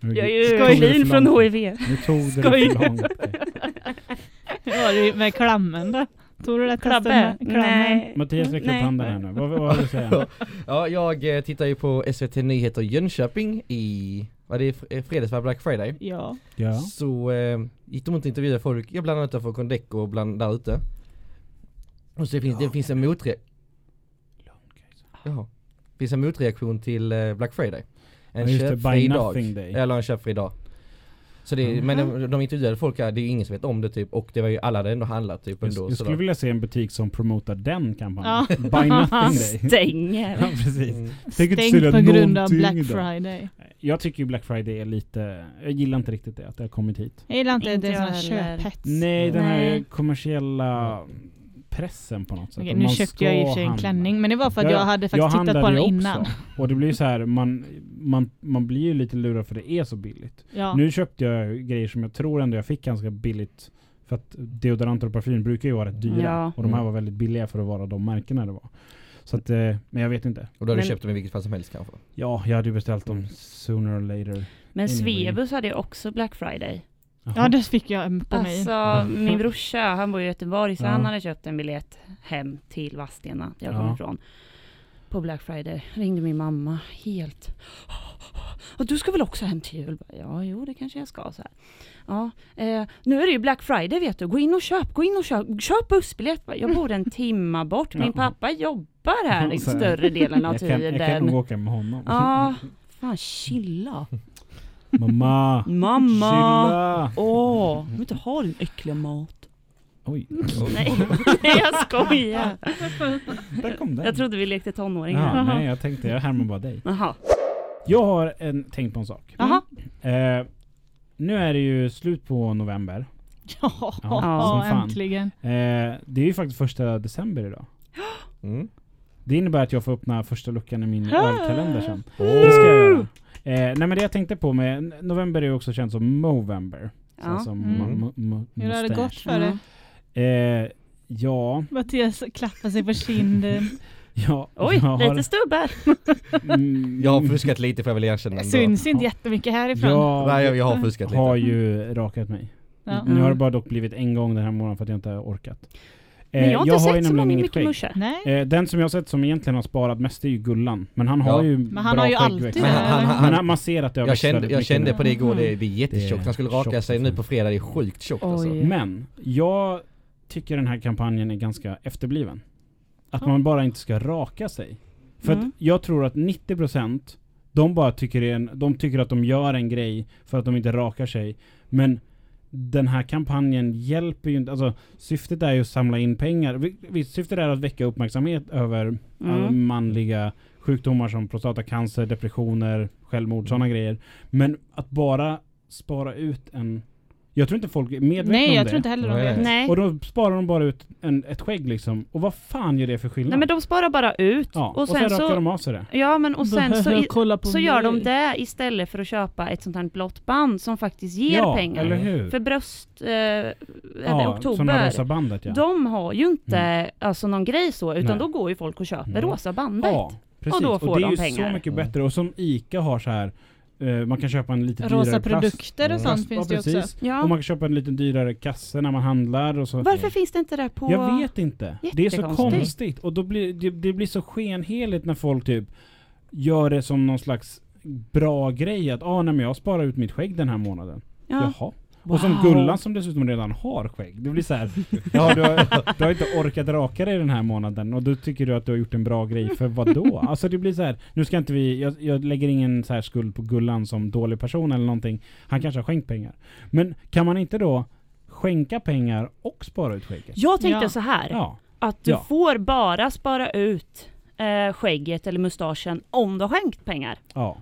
Jag är ju det clean från. HIV. Nu tog det Skoj. för långt. Var det med klammen då? Tog du det testet Klabbe? Nej. Mattias räcker upp handen här nu. Vad, vad har du att säga? Ja, jag eh, tittar ju på SVT Nyheter Jönköping i, vad det fredags var Black Friday. Ja. Ja. Så eh, gick de runt och intervjuade folk, jag bland annat utanför Condeco och bland där ute. Och så finns det finns en motre... Jaha. finns en motreaktion till eh, Black Friday. En Ja, det, köpfri dag. Eller en köpfri dag. Så det, Mhm. men de, de intervjuade folk här, det är ingen som vet om det typ och det var ju alla hade ändå handlat typ ändå. jag skulle vilja se en butik som promotar den kampanjen. Ja. Buy nothing day. Stänger. ja, precis. Mm. Sälja på grund av Black. Friday. Jag tycker ju Black Friday är lite, jag gillar inte riktigt det, att det har kommit hit. Jag gillar inte, Inte det heller. köphets. Nej, den här Nej. kommersiella pressen på något sätt. Okej, nu man köpte jag i och för sig en handla. klänning men det var för att Ja, jag ja. hade Jag faktiskt tittat på den innan. också. Och det blir så här, man, man, man blir ju lite lurad för det är så billigt. Ja. Nu köpte jag grejer som jag tror ändå jag fick ganska billigt. För att deodoranter och parfym brukar ju vara rätt dyra. Ja. Och de här Mm. var väldigt billiga för att vara de märkena det var. Så att, eh, men jag vet inte. Och då hade Men- du köpt dem i vilket fall som helst kanske? Ja, jag hade ju beställt dem Mm. sooner or later. Men Anyway. Svebus hade ju också Black Friday. Jaha. ja, det fick jag på mig. Alltså, min brorsa, han bor i Göteborg, så Ja. han hade köpt en biljett hem till Vadstena, där jag Ja. kommer ifrån. På Black Friday. Ringde min mamma helt. Och du ska väl också hem till jul? Ja, jo det kanske jag ska. Så här. Ja, eh, nu är det ju Black Friday vet du. Gå in och köp, gå in och köp. Köp bussbiljett. Jag bor en timma bort. Min Ja. pappa jobbar här här. större delen av jag, kan, jag kan tiden. nog åka med honom. Ja, fan chilla. Mamma! Mamma! Chilla! Åh, jag vill inte ha din äckliga mat. Oj, Nej, nej jag skojar. där kom den. Jag trodde vi lekte tonåringar. Ja, nej, jag tänkte jag härmar bara dig. Jaha. Jag har en, tänkt på en sak. Jaha. Eh, nu är det ju slut på november. Ja, Ja, som fan. äntligen. Eh, det är ju faktiskt första december idag. Mm. Det innebär att jag får öppna första luckan i min ölkalender sen. Åh. Det ska jag göra. Eh, nej men det jag tänkte på med, november är ju också känt som Movember. Ja. Som Mm. Hur har det gått för dig? Eh, ja, Mattias klappar sig på kinden. ja. Oj, har, lite stubbar. mm, Jag har fuskat lite får jag väl erkänna ändå. Syns inte Ja. jättemycket härifrån. Jag Nej, jag, jag har fuskat lite. har ju rakat mig. Ja. Nu har det Mm. bara dock blivit en gång den här månaden för att jag inte har orkat. Eh, Men jag har inte ju sett så många skägg. musche. Nej. Eh, den som jag har sett som egentligen har sparat mest är ju Gullan. Men han har Ja. ju Men han bra har ju alltid Men det. han- han- Men han- man ser att det har Jag kände, jag kände på det igår, det, det är jättetjockt. Han skulle raka tjockt sig nu fan. på fredag, det är sjukt tjockt alltså. Men jag tycker den här kampanjen är ganska efterbliven. Att Ja. man bara inte ska raka sig. För Mm. att jag tror att 90% de bara tycker, en, de tycker att de gör en grej för att de inte rakar sig. Men den här kampanjen hjälper ju inte, alltså syftet är ju att samla in pengar. Syftet är att väcka uppmärksamhet över Mm. manliga sjukdomar som prostatacancer, depressioner, självmord, sådana grejer. Men att bara spara ut en... Jag tror inte folk är medvetna Nej, om jag det. tror inte heller de Nej. vet. Nej. Och då sparar de bara ut en, ett skägg liksom. Och vad fan gör det för skillnad? Nej men de sparar bara ut. ja, och sen, rakar så, de av sig det. ja, men och sen så, i, så gör de det istället för att köpa ett sånt här blått band som faktiskt ger ja, pengar. eller hur? För bröst, eh, ja, Som oktober, rosa bandet ja. de har ju inte Mm. alltså någon grej så, utan Nej. då går ju folk och köper Mm. rosa bandet. Ja, precis. då får det är de ju pengar. så mycket bättre. Och som ICA har så här eh, man kan köpa en lite Rosa dyrare plast. produkter och Mm. sånt plast- finns ja, det också. Ja. Och man kan köpa en lite dyrare kasse när man handlar och så. Varför finns det inte det på... Jag vet inte. Det är så konstigt. Och då blir det, det blir så skenheligt när folk typ gör det som någon slags bra grej att ah, nej, men jag sparar ut mitt skägg den här månaden. Ja. Jaha. Och som Wow. Gullan som dessutom redan har skägg. Det blir så här. ja du har, du har inte orkat raka dig den här månaden och då tycker du att du har gjort en bra grej för vad då? Alltså det blir så här. nu ska inte vi, jag, jag lägger ingen så här skuld på Gullan som dålig person eller någonting. Han kanske har skänkt pengar. Men kan man inte då skänka pengar och spara ut skägget? Jag tänkte Ja. så här, Ja. att du Ja. får bara spara ut eh, skägget eller mustaschen om du har skänkt pengar. Ja.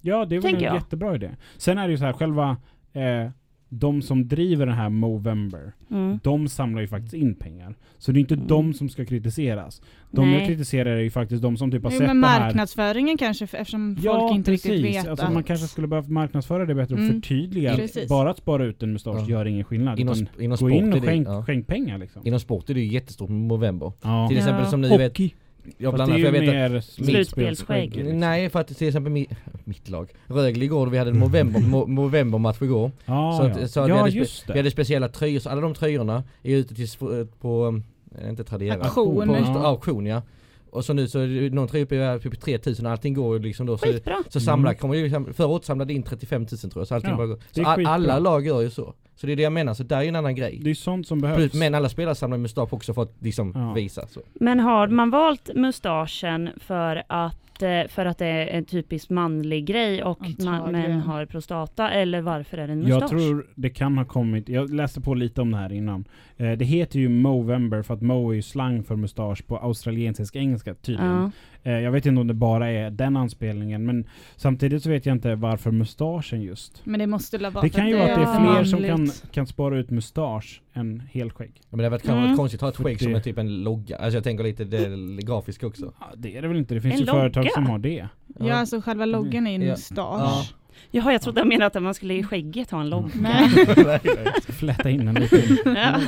Ja, det är väl en jag. jättebra idé. Sen är det ju så här, själva eh, de som driver den här Movember, Mm. de samlar ju faktiskt in pengar. Så det är inte Mm. de som ska kritiseras. De Nej. jag kritiserar är ju faktiskt de som typ har Jo, sett men det här. marknadsföringen kanske, eftersom folk inte riktigt vet Alltså, att... man kanske skulle behöva marknadsföra det bättre och Mm. förtydliga. Precis. Bara att spara ut en mustasch Ja. gör ingen skillnad. Inom, inom, gå in är och det, skänk, ja. skänk pengar liksom. inom sport är det ju jättestort med Movember. Ja. Till exempel Ja. som nu, jag vet, Hockey. Jag Fast bland det är för ju jag vet att mer Slutspelsskägg. liksom. Nej, för att till exempel mi, mitt lag, Rögle igår, vi hade en Movember, mo, Movember-match igår. Ja, Så att- ja. så att vi ja hade spe-. Vi hade speciella tröjor, så alla de tröjorna är ute till, sp- på, eh, inte Tradera. Auktion. På Ja. auktion ja. Och så nu så är det någon tröja uppe i typ 3000 och allting går liksom då. Så, Skitbra. så samlar, Mm. kommer ju, förra året samlade in 35 000 tror jag. Så allting Ja, bara går. Så alla lag gör ju så. Så det är det jag menar, så där är ju en annan grej. Det är sånt som behövs. Plus, men alla spelare samlar mustasch också för att liksom Ja. visa så. Men har man valt mustaschen för att, eh, för att det är en typiskt manlig grej och man, män har prostata eller varför är det en mustasch? Jag tror det kan ha kommit, jag läste på lite om det här innan. Eh, det heter ju Movember för att Mo är ju slang för mustasch på australiensisk engelska tydligen. Ja. Eh, jag vet inte om det bara är den anspelningen men samtidigt så vet jag inte varför mustaschen just. Men det måste vara Det kan ju vara att det är Ja. fler som kan, manligt. kan spara ut mustasch än helskägg. Ja, Men det kanske Mm. varit konstigt att ha ett skägg som är typ en logga. Alltså jag tänker lite det grafiska också. Ja, det är det väl inte, det finns En ju företag logga? som har det. Ja, alltså själva loggan är en Ja. mustasch. Ja. Jaha, jag trodde jag menade att man skulle i skägget ha en logga. Nej. Flätta in en liten... Ja.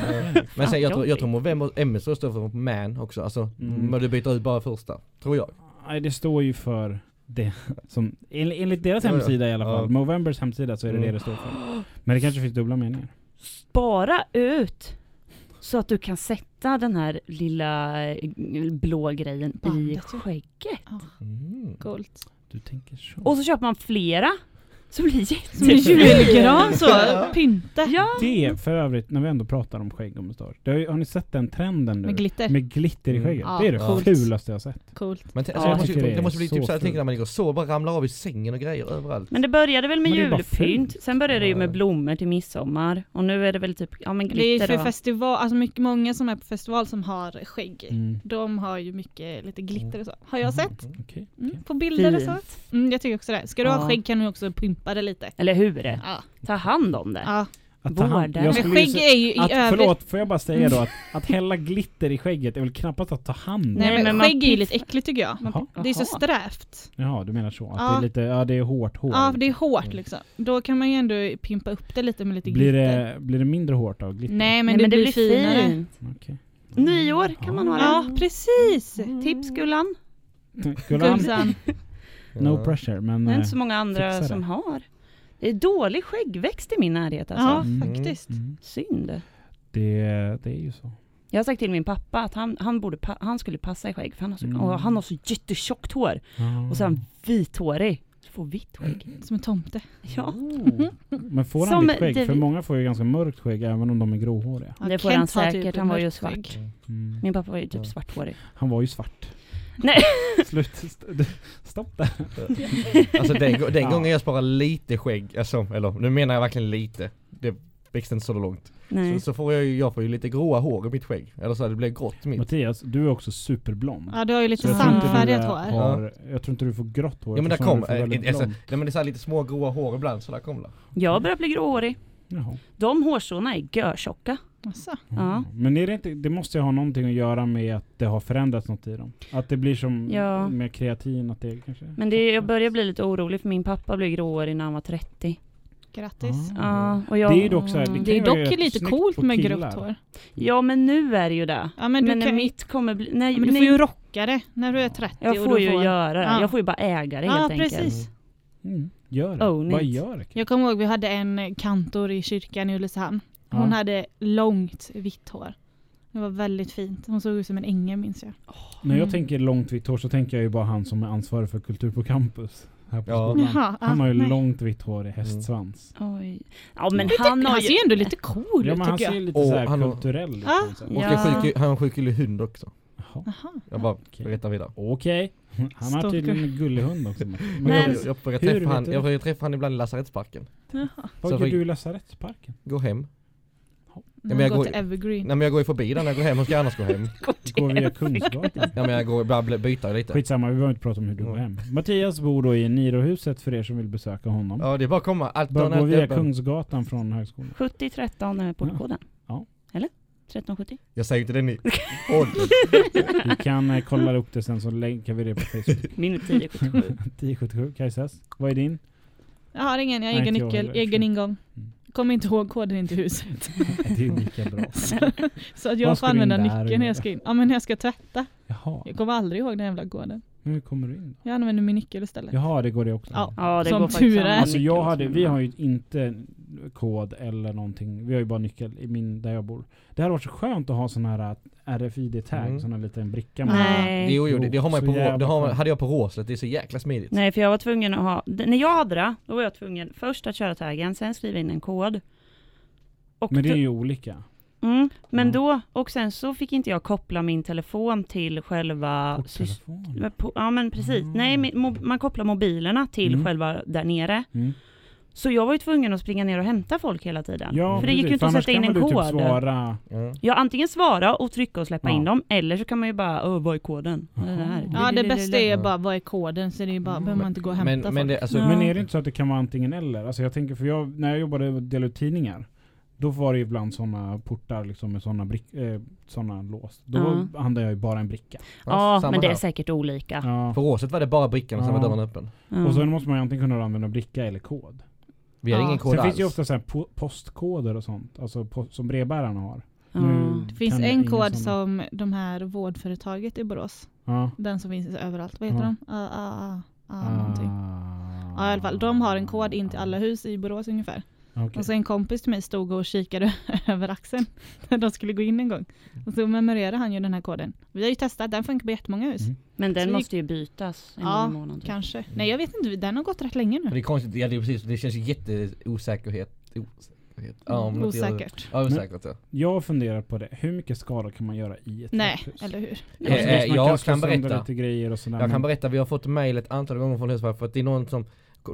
Men sen jag tror, jag tror Movember, MS står för man också. Alltså, Mm. men du byter ut bara första. Tror jag. Nej, det står ju för det som, en, enligt deras Ja, hemsida i alla fall, Ja. Movembers hemsida så är det Mm. det det står för. Men det kanske finns dubbla meningar. Spara ut så att du kan sätta den här lilla eh, blå grejen i Bandet, ja. skägget. Mm. Coolt. Du tänker så. Och så köper man flera. Så blir det Som en julgran så, pynta. Ja. Det för övrigt, när vi ändå pratar om skägg och mustasch. Det har, ju- har ni sett den trenden nu? Med glitter. Med glitter i Mm. skägget. Ja, det är det coolt. fulaste jag har sett. Coolt. Men t- Ja, alltså, det, jag måste, ju- det det måste bli typ så så jag tänker när man ligger och sover, bara ramlar av i sängen och grejer överallt. Men det började väl med julpynt, sen började det ju med blommor till midsommar och nu är det väl typ, ja men Det är glitter för festival, alltså mycket, många som är på festival som har skägg. Mm. De har ju mycket, lite glitter och så. Har jag sett. Mm. Okej. Mm, på bilder och så. Fint. Mm, jag tycker också det. Ska du ha skägg kan du också pympa det lite. Eller hur? Ja. Ta hand om det. ja. Att ta hand, Vårdare. jag Men skulle ju skägg är ju i att, övrigt... Förlåt, får jag bara säga då att, att hälla glitter i skägget är väl knappast att ta hand om? Nej, Nej, men, men man skägg är ju piff- lite äckligt tycker jag. Jaha. Det är så Jaha. strävt. Jaha, du menar så? Att Ja. det är lite, ja det är hårt hår? Ja, det är liksom. hårt liksom. Då kan man ju ändå pimpa upp det lite med lite Blir glitter. det, blir det mindre hårt av glitter? Nej men, Nej, det, blir finare. fint. Okej. Nyår kan man ha det. Ja, precis. Tips Gullan. Gullan, Gulsan. No Ja. pressure men... Det är eh, inte så många andra som har. Det är dålig skäggväxt i min närhet alltså. Ja, Mm. faktiskt. mm, Synd. det, det är ju så. Jag har sagt till min pappa att han, han, borde pa- han skulle passa i skägg för han har så, Mm. och han har så jättetjockt hår. Och så är han vithårig. Så får vitt skägg. Som en tomte. Ja. Oh. Men får han Som vitt skägg? det För många får ju ganska mörkt skägg även om de är gråhåriga. Ja, Det får Kent han typ säkert, han var ju svart. Mm. Min pappa var ju typ Ja. svarthårig. Han var ju svart. Nej. Slut. st- Stopp där. Alltså den, den Ja. gången jag sparar lite skägg, alltså, eller nu menar jag verkligen lite. Det växte inte så långt. Nej. Så, så får jag ju, jag får ju lite gråa hår i mitt skägg. Eller så här, det blev grått mitt. Mattias, du är också superblond. Ja, du har ju lite sandfärgat är- hår. har, Jag tror inte du får grått hår. Ja men där tror kom, snarare du får äh, väldigt alltså, nej men det är så här lite små gråa hår ibland så där kom det. Jag börjar bli gråhårig. Jaha. De hårstråna är görtjocka. Ja. Mm. Men är det inte, det måste ju ha någonting att göra med att det har förändrats något i dem. Att det blir som Ja. med kreatin, att det kanske... Men det, jag börjar bli lite orolig för min pappa blev gråhårig när han var 30. Grattis. Ah. Ja, och jag, Det är dock så här, det Det är dock lite coolt med grått hår. Ja men nu är det ju det. Ja, men Men när kan, mitt kommer bli... Nej, men du nej, får ju rocka det när du är 30. jag och får du ju göra det. Ja. Jag får ju bara äga det Ja, helt enkelt. precis. Mm. Gör det. Own Vad it. gör det? Jag kommer ihåg vi hade en kantor i kyrkan i Ulricehamn. Hon Ja. hade långt vitt hår. Det var väldigt fint. Hon såg ut som en ängel minns jag. När jag Mm. tänker långt vitt hår så tänker jag ju bara han som är ansvarig för kultur på campus. Här på Ja. skolan. Jaha, Han ah, har ju nej. långt vitt hår i hästsvans. Oj. Ja men Lite, han har han ser ju... ändå lite cool Ja ut men han tycker ser jag. lite såhär han kulturell ut. Ja. Och Ja. sjuk, han har en sjuklig hund också. Jaha. Jaha. Jag bara Okej. berättar vidare. Okej. Han har tydligen en gullig hund också. Men jag, jag Hur träffa han, du jag börjar träffa han ibland i lasarettsparken. Jaha. Vad gör du i lasarettsparken? Gå hem. Nu men jag går- gått till Evergreen. Nej men jag går ju förbi där när jag går hem, hur ska jag annars gå hem? Går via Kungsgatan? Ja men jag går bara byta lite. Skitsamma, vi behöver inte prata om hur du går hem. Mattias bor då i Nirohuset för er som vill besöka honom. Ja det är bara att komma, allt Bara gå via. Kungsgatan från högskolan. 7013 är portkoden. Ja. Eller? 1370? Jag säger inte den i podden. Vi kan eh, kolla upp det sen så länkar vi det på Facebook. Min är 1077. 1077, Kajsas. Vad är din? Jag har ingen, jag har egen nyckel, egen ingång. Mm. Kommer inte ihåg koden in till huset. Det är lika bra. Så att Vad jag får använda nyckeln när jag ska in. Ja men när jag ska tvätta. Jaha, Jag kommer aldrig ihåg den jävla koden. Hur kommer du in? Jag använder min nyckel istället. Jaha, det går det också. Ja. Ja det Som går faktiskt tur är. Alltså jag hade, vi har ju inte kod eller någonting. Vi har ju bara nyckel i min, där jag bor. Det hade varit så skönt att ha sån här RFID-tag, Mm. sån här liten bricka. med. Nej. Jo, jo det, det har man på, det har, man- hade jag på Råslet, det är så jäkla smidigt. Nej för jag var tvungen att ha, när jag hade det, då var jag tvungen först att köra taggen, sen skriva in en kod. Och Men det är då- ju olika. Mm, men Ja. då, och sen så fick inte jag koppla min telefon till själva men Ja men precis, Ah. nej man kopplar mobilerna till Mm. själva där nere. Mm. Så jag var ju tvungen att springa ner och hämta folk hela tiden. Ja, för det gick ju inte att sätta in en väl kod. Typ svara, Ja. Ja, antingen svara och trycka och släppa Ja. in dem, eller så kan man ju bara, Åh, vad är koden? Det här. Ja det bästa är bara vad är koden så det är bara, behöver man inte gå och hämta Men, men folk. det, alltså, Ja. Men är det inte så att det kan vara antingen eller? Alltså jag tänker, för jag, när jag jobbade och delade ut tidningar, då var det ibland sådana portar liksom med sådana brick, eh, såna lås. Då handlade jag ju bara en bricka. Ja, samma men det är säkert olika. Ja. På Råslet var det bara brickan och sen var Ja. dörren öppen. Ja. Och sen måste man ju antingen kunna använda bricka eller kod. Vi hade Ja. ingen kod Sen alls. finns ju ofta så här po- postkoder och sånt, alltså som brevbärarna har. Ja. Nu Det finns en kod såna. som de här vårdföretaget i Borås. Ja. Den som finns överallt. Vad heter Ja. de? Ah, ah, ah, ah, någonting. Ah. Ja i alla fall, de har en kod in till alla hus i Borås ungefär. Okej. Och så en kompis till mig stod och kikade över axeln när de skulle gå in en gång. Och så memorerade han ju den här koden. Vi har ju testat, den funkar på jättemånga hus. Mm. Men den Så vi- måste ju bytas en Ja, gång i månaden. Typ. Kanske. Nej jag vet inte, den har gått rätt länge Men nu. det är konstigt, ja det är precis, det känns ju jätteosäkerhet. Osäkerhet. Ja, Osäkert. Ja osäkert ja. Jag har funderat på det. Hur mycket skada kan man göra i ett Nej, trapphus? eller hur? Eh, Alltså, eh, man jag slå kan berätta. lite grejer och sådär. Jag kan men- berätta, vi har fått mail ett antal gånger från Husvagn för att det är någon som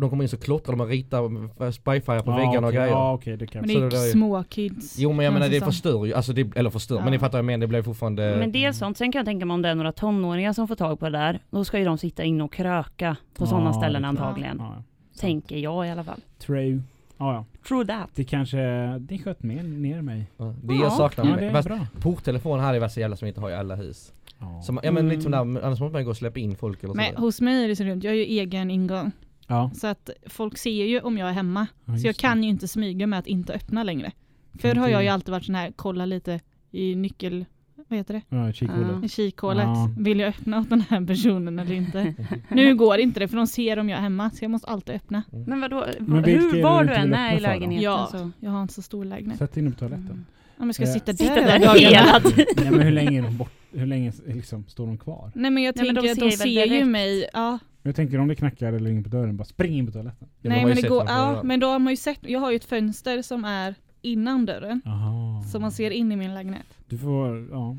de kommer in så klottrar de och ritar sprayfärger på Ja, väggarna och okej, grejer. Ja okej, det kan Men det är Så det är- små kids. Jo men jag menar det som. förstör ju, alltså det, eller förstör, men Ja. ni fattar vad jag menar, det blir fortfarande Men det är sånt, sen kan jag tänka mig om det är några tonåringar som får tag på det där, då ska ju de sitta inne och kröka på Ja, sådana ställen antagligen. Ja, ja. Tänker jag i alla fall. True. Ja, ja. True that. Det kanske, det sköt med, ner mig. Ja, det Ja. jag saknar Ja, med det är fast bra. porttelefon här är väl så jävla som inte har i alla hus. Ja. Som, ja men lite som Mm. där, annars måste man gå och släppa in folk eller Men så. hos mig är det så dumt, jag har ju egen ingång. Ja. Så att folk ser ju om jag är hemma. Ja, så jag kan ju inte smyga med att inte öppna längre. Förr har jag ju alltid varit sån här, kolla lite i nyckel... Vad heter det? det. Ja, kikhålet. I kikhålet. Ja. Vill jag öppna åt den här personen eller inte? nu går inte det för de ser om jag är hemma så jag måste alltid öppna. Men vadå, Men hur det var du än är i lägenheten Ja, så... jag har inte så stor lägenhet. Sätt in på toaletten. Om jag ska Eh, sitta där Sitta där hela tiden. Nej men hur länge är de bort, hur länge liksom, står de kvar? Nej men jag Nej, men tänker de att de ser ju mig. Ja, Jag tänker om det knackar eller ringer på dörren, bara spring in på toaletten. Ja, nej men det går, ja men då har man ju sett, jag har ju ett fönster som är innan dörren. Aha. Så man ser in i min lägenhet. Du får, ja.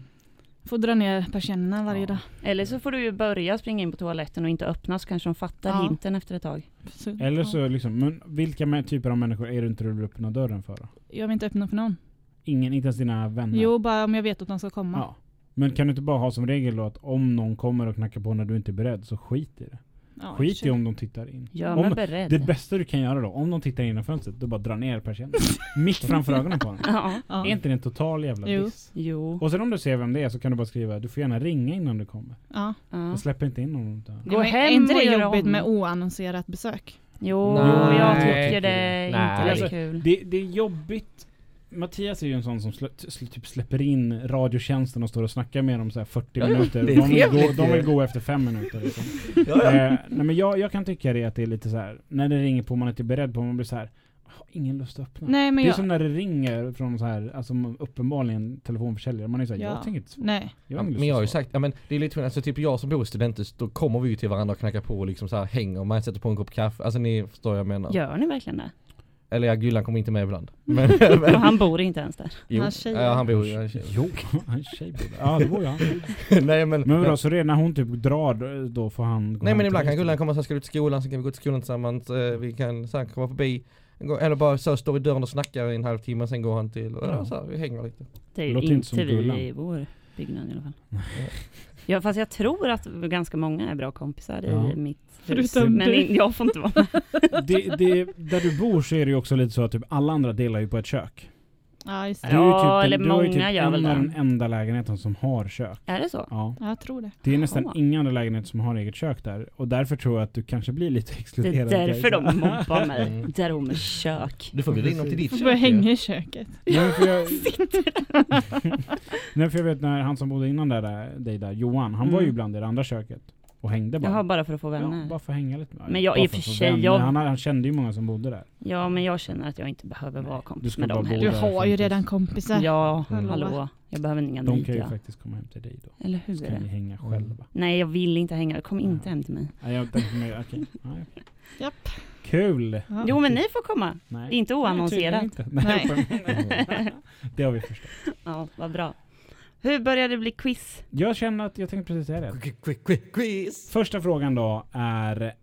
Får dra ner persiennerna varje Ja. dag. Eller så får du ju börja springa in på toaletten och inte öppna så kanske de fattar Ja. hinten efter ett tag. Så, Eller ja. så liksom, men vilka typer av människor är du inte rullar upp den här dörren för då? Jag vill inte öppna för någon. Ingen, inte ens dina vänner? Jo, bara om jag vet att de ska komma. Ja. Men kan du inte bara ha som regel då att om någon kommer och knackar på när du inte är beredd så skit i det. Ja, skit i om de tittar in. Om, beredd. det bästa du kan göra då, om de tittar in i fönstret, då bara dra ner persiennen. Mitt framför ögonen på dem. Ja. Ja. Är inte det en total jävla Jo. diss? Jo. Och sen om du ser vem det är så kan du bara skriva, du får gärna ringa innan du kommer. Ja. Ja. Jag släpper inte in någon. Gå hem är inte och det jobbigt med oannonserat besök? Jo, Nej. jag tycker det är inte Nej. det Alltså, är kul. Det, det är jobbigt. Mattias är ju en sån som slä, sl, typ släpper in radiotjänsten och står och snackar med dem så här 40 Ja, minuter. är De vill, gå, de vill gå efter fem minuter. Liksom. Ja, ja. eh, nej men jag, jag kan tycka det att det är lite så här när det ringer på man inte är beredd på, man blir så här "Jag har ingen lust att öppna. Nej men det är jag... som när det ringer från så här, alltså uppenbarligen telefonförsäljare. Man är såhär, Ja. jag tänker inte svara. Nej. Jag Ja, men jag har ju sagt, ja men det är lite alltså typ jag som bor i studenthus, då kommer vi ju till varandra och knackar på och liksom så här hänger, man sätter på en kopp kaffe, alltså ni förstår vad jag menar. Gör ni verkligen det? Eller ja, Gullan kommer inte med ibland. Men, men han bor inte ens där. jo, Han tjej. ja, han bor ju. Jo, tjej bor där. Ja det bor jag. Nej men, Men vadå, så är när hon typ drar då- då får han gå nej men ibland kan istället? komma och säga ska du till skolan, så kan vi gå till skolan tillsammans, eh, vi kan så här, komma förbi. Eller bara så står vi i dörren och snackar i en halvtimme, sen går han till, och Ja. så här, vi hänger lite. Det är ju Låter inte vi Gullan. i vår byggnad i alla fall. Ja fast jag tror att ganska många är bra kompisar Ja. i mitt. Förutom Men du. in, jag får inte vara med. det, det, där du bor så är det ju också lite så att typ alla andra delar ju på ett kök. Ja, just det. Du är ju Ja, typ, eller den- du har ju många typ gör väl en av det. den enda lägenheten som har kök. Är det så? Ja. Ja, jag tror det. Det är nästan Jaha. inga andra lägenheter som har eget kök där. Och därför tror jag att du kanske blir lite Det exkluderad. är därför de mobbar mig. Mm. Där har med kök. Du får bjuda in dem till ditt Får kök börja ju. hänga i köket. Nej, för jag, Nej, för jag vet när han som bodde innan där, där dig där, Johan, han var ju Mm. ibland i det andra köket. Och hängde bara. Jaha, bara för att få vänner. Ja, bara för att hänga lite. Men jag- Bara i och för för sig, jag- Han, han kände ju många som bodde där. Ja, men jag känner att jag inte behöver Nej, vara du kompis med bara dem heller. Du har ju redan kompisar. Ja, Mm. hallå. Jag behöver inga De kan ju nya. faktiskt komma hem till dig då. Eller Så kan ni hur? hänga Mm. själva. Nej, jag vill inte hänga. Kom inte Ja. hem till mig. Nej, jag tänkte mig, okej. Ja, okej. Japp. Kul! Ja. Jo, men ni får komma. Nej. Inte oannonserat. Nej, inte. Nej. det har vi förstått. Ja, vad bra. Hur börjar det bli quiz? Jag känner att jag tänkte precis säga det. Quiz! Första frågan då är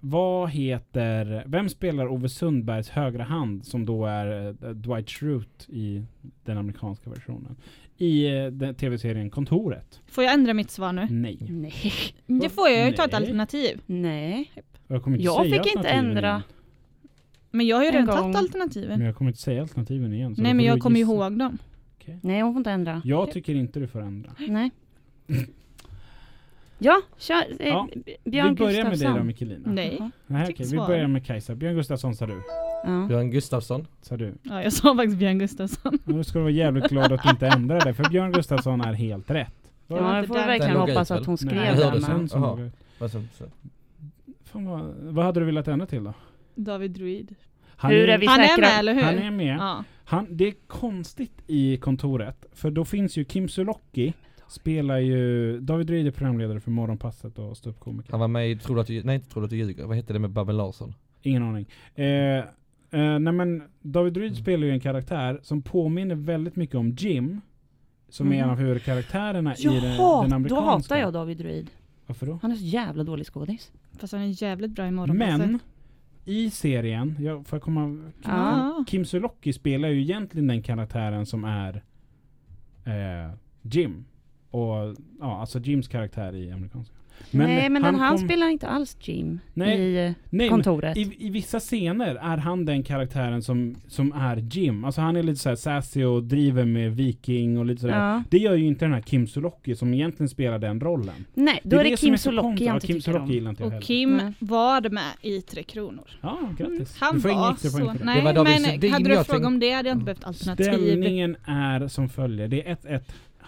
vad heter, vem spelar Ove Sundbergs högra hand som då är eh, Dwight Schrute i den amerikanska versionen? I eh, den tv-serien Kontoret? Får jag ändra mitt svar nu? Nej. Nej. Det får jag, jag har ju tagit alternativ. Nej. Jag kommer inte Jag säga fick inte ändra. igen. Men jag har ju redan tagit Men alternativen. jag kommer inte säga alternativen igen. så Nej men jag kommer ihåg dem. Okej. Nej, hon får inte ändra. Jag tycker inte du får ändra. Nej. Ja, kör. Eh, Ja, Björn vi börjar med dig då. Mikkelina. Nej. Nej, okej, vi börjar med Kajsa. Björn Gustafsson sa du. Ja. Björn Gustafsson. Sa du. Ja, jag sa faktiskt Björn Gustafsson. Nu ska du vara jävligt glad att du inte ändrade det, för Björn Gustafsson är helt rätt. Var Ja, jag får verkligen hoppas att hon skrev Nej, den. sen. som. Vad som- så- Fan vad, vad hade du velat ändra till då? David Druid. Han Hur är vi Han är med eller hur? Han är med. Ja. Han, det är konstigt i kontoret, för då finns ju Kim Sulocki spelar ju, David Reed är programledare för Morgonpasset och ståuppkomiker. Han var med i Tror du att du, nej inte Tror du att du ljuger, vad hette det med Babben Larsson? Ingen aning. Eh, eh, nej men David Reed Mm. spelar ju en karaktär som påminner väldigt mycket om Jim. Som är en av huvudkaraktärerna i den, Jaha, den då amerikanska. hatar jag David Druid. Varför då? Han är så jävla dålig skådis. Fast han är jävligt bra i morgonpasset. Men i serien, jag, får jag komma... Ja. Kim Sulocki spelar ju egentligen den karaktären som är eh, Jim. och ja, alltså Jims karaktär i amerikanska. Nej men han, han kom- spelar inte alls Jim Nej, i eh, Nej, men kontoret. i, I vissa scener är han den karaktären som, som är Jim. Alltså han är lite såhär sassy och driver med viking och lite sådär. ja. Det gör ju inte den här Kim Sulocki som egentligen spelar den rollen. Nej, då är det, som Kim så Sulocki jag Ja, inte Kim tycker Sulocki om. gillar inte Och heller. Kim Nej. var med i Tre Kronor. Ja, grattis. Han du får inga var extra så... för det. Nej, var men Sundin hade du frågat om det hade jag inte behövt alternativ. Ställningen är som följer. Det är 1-1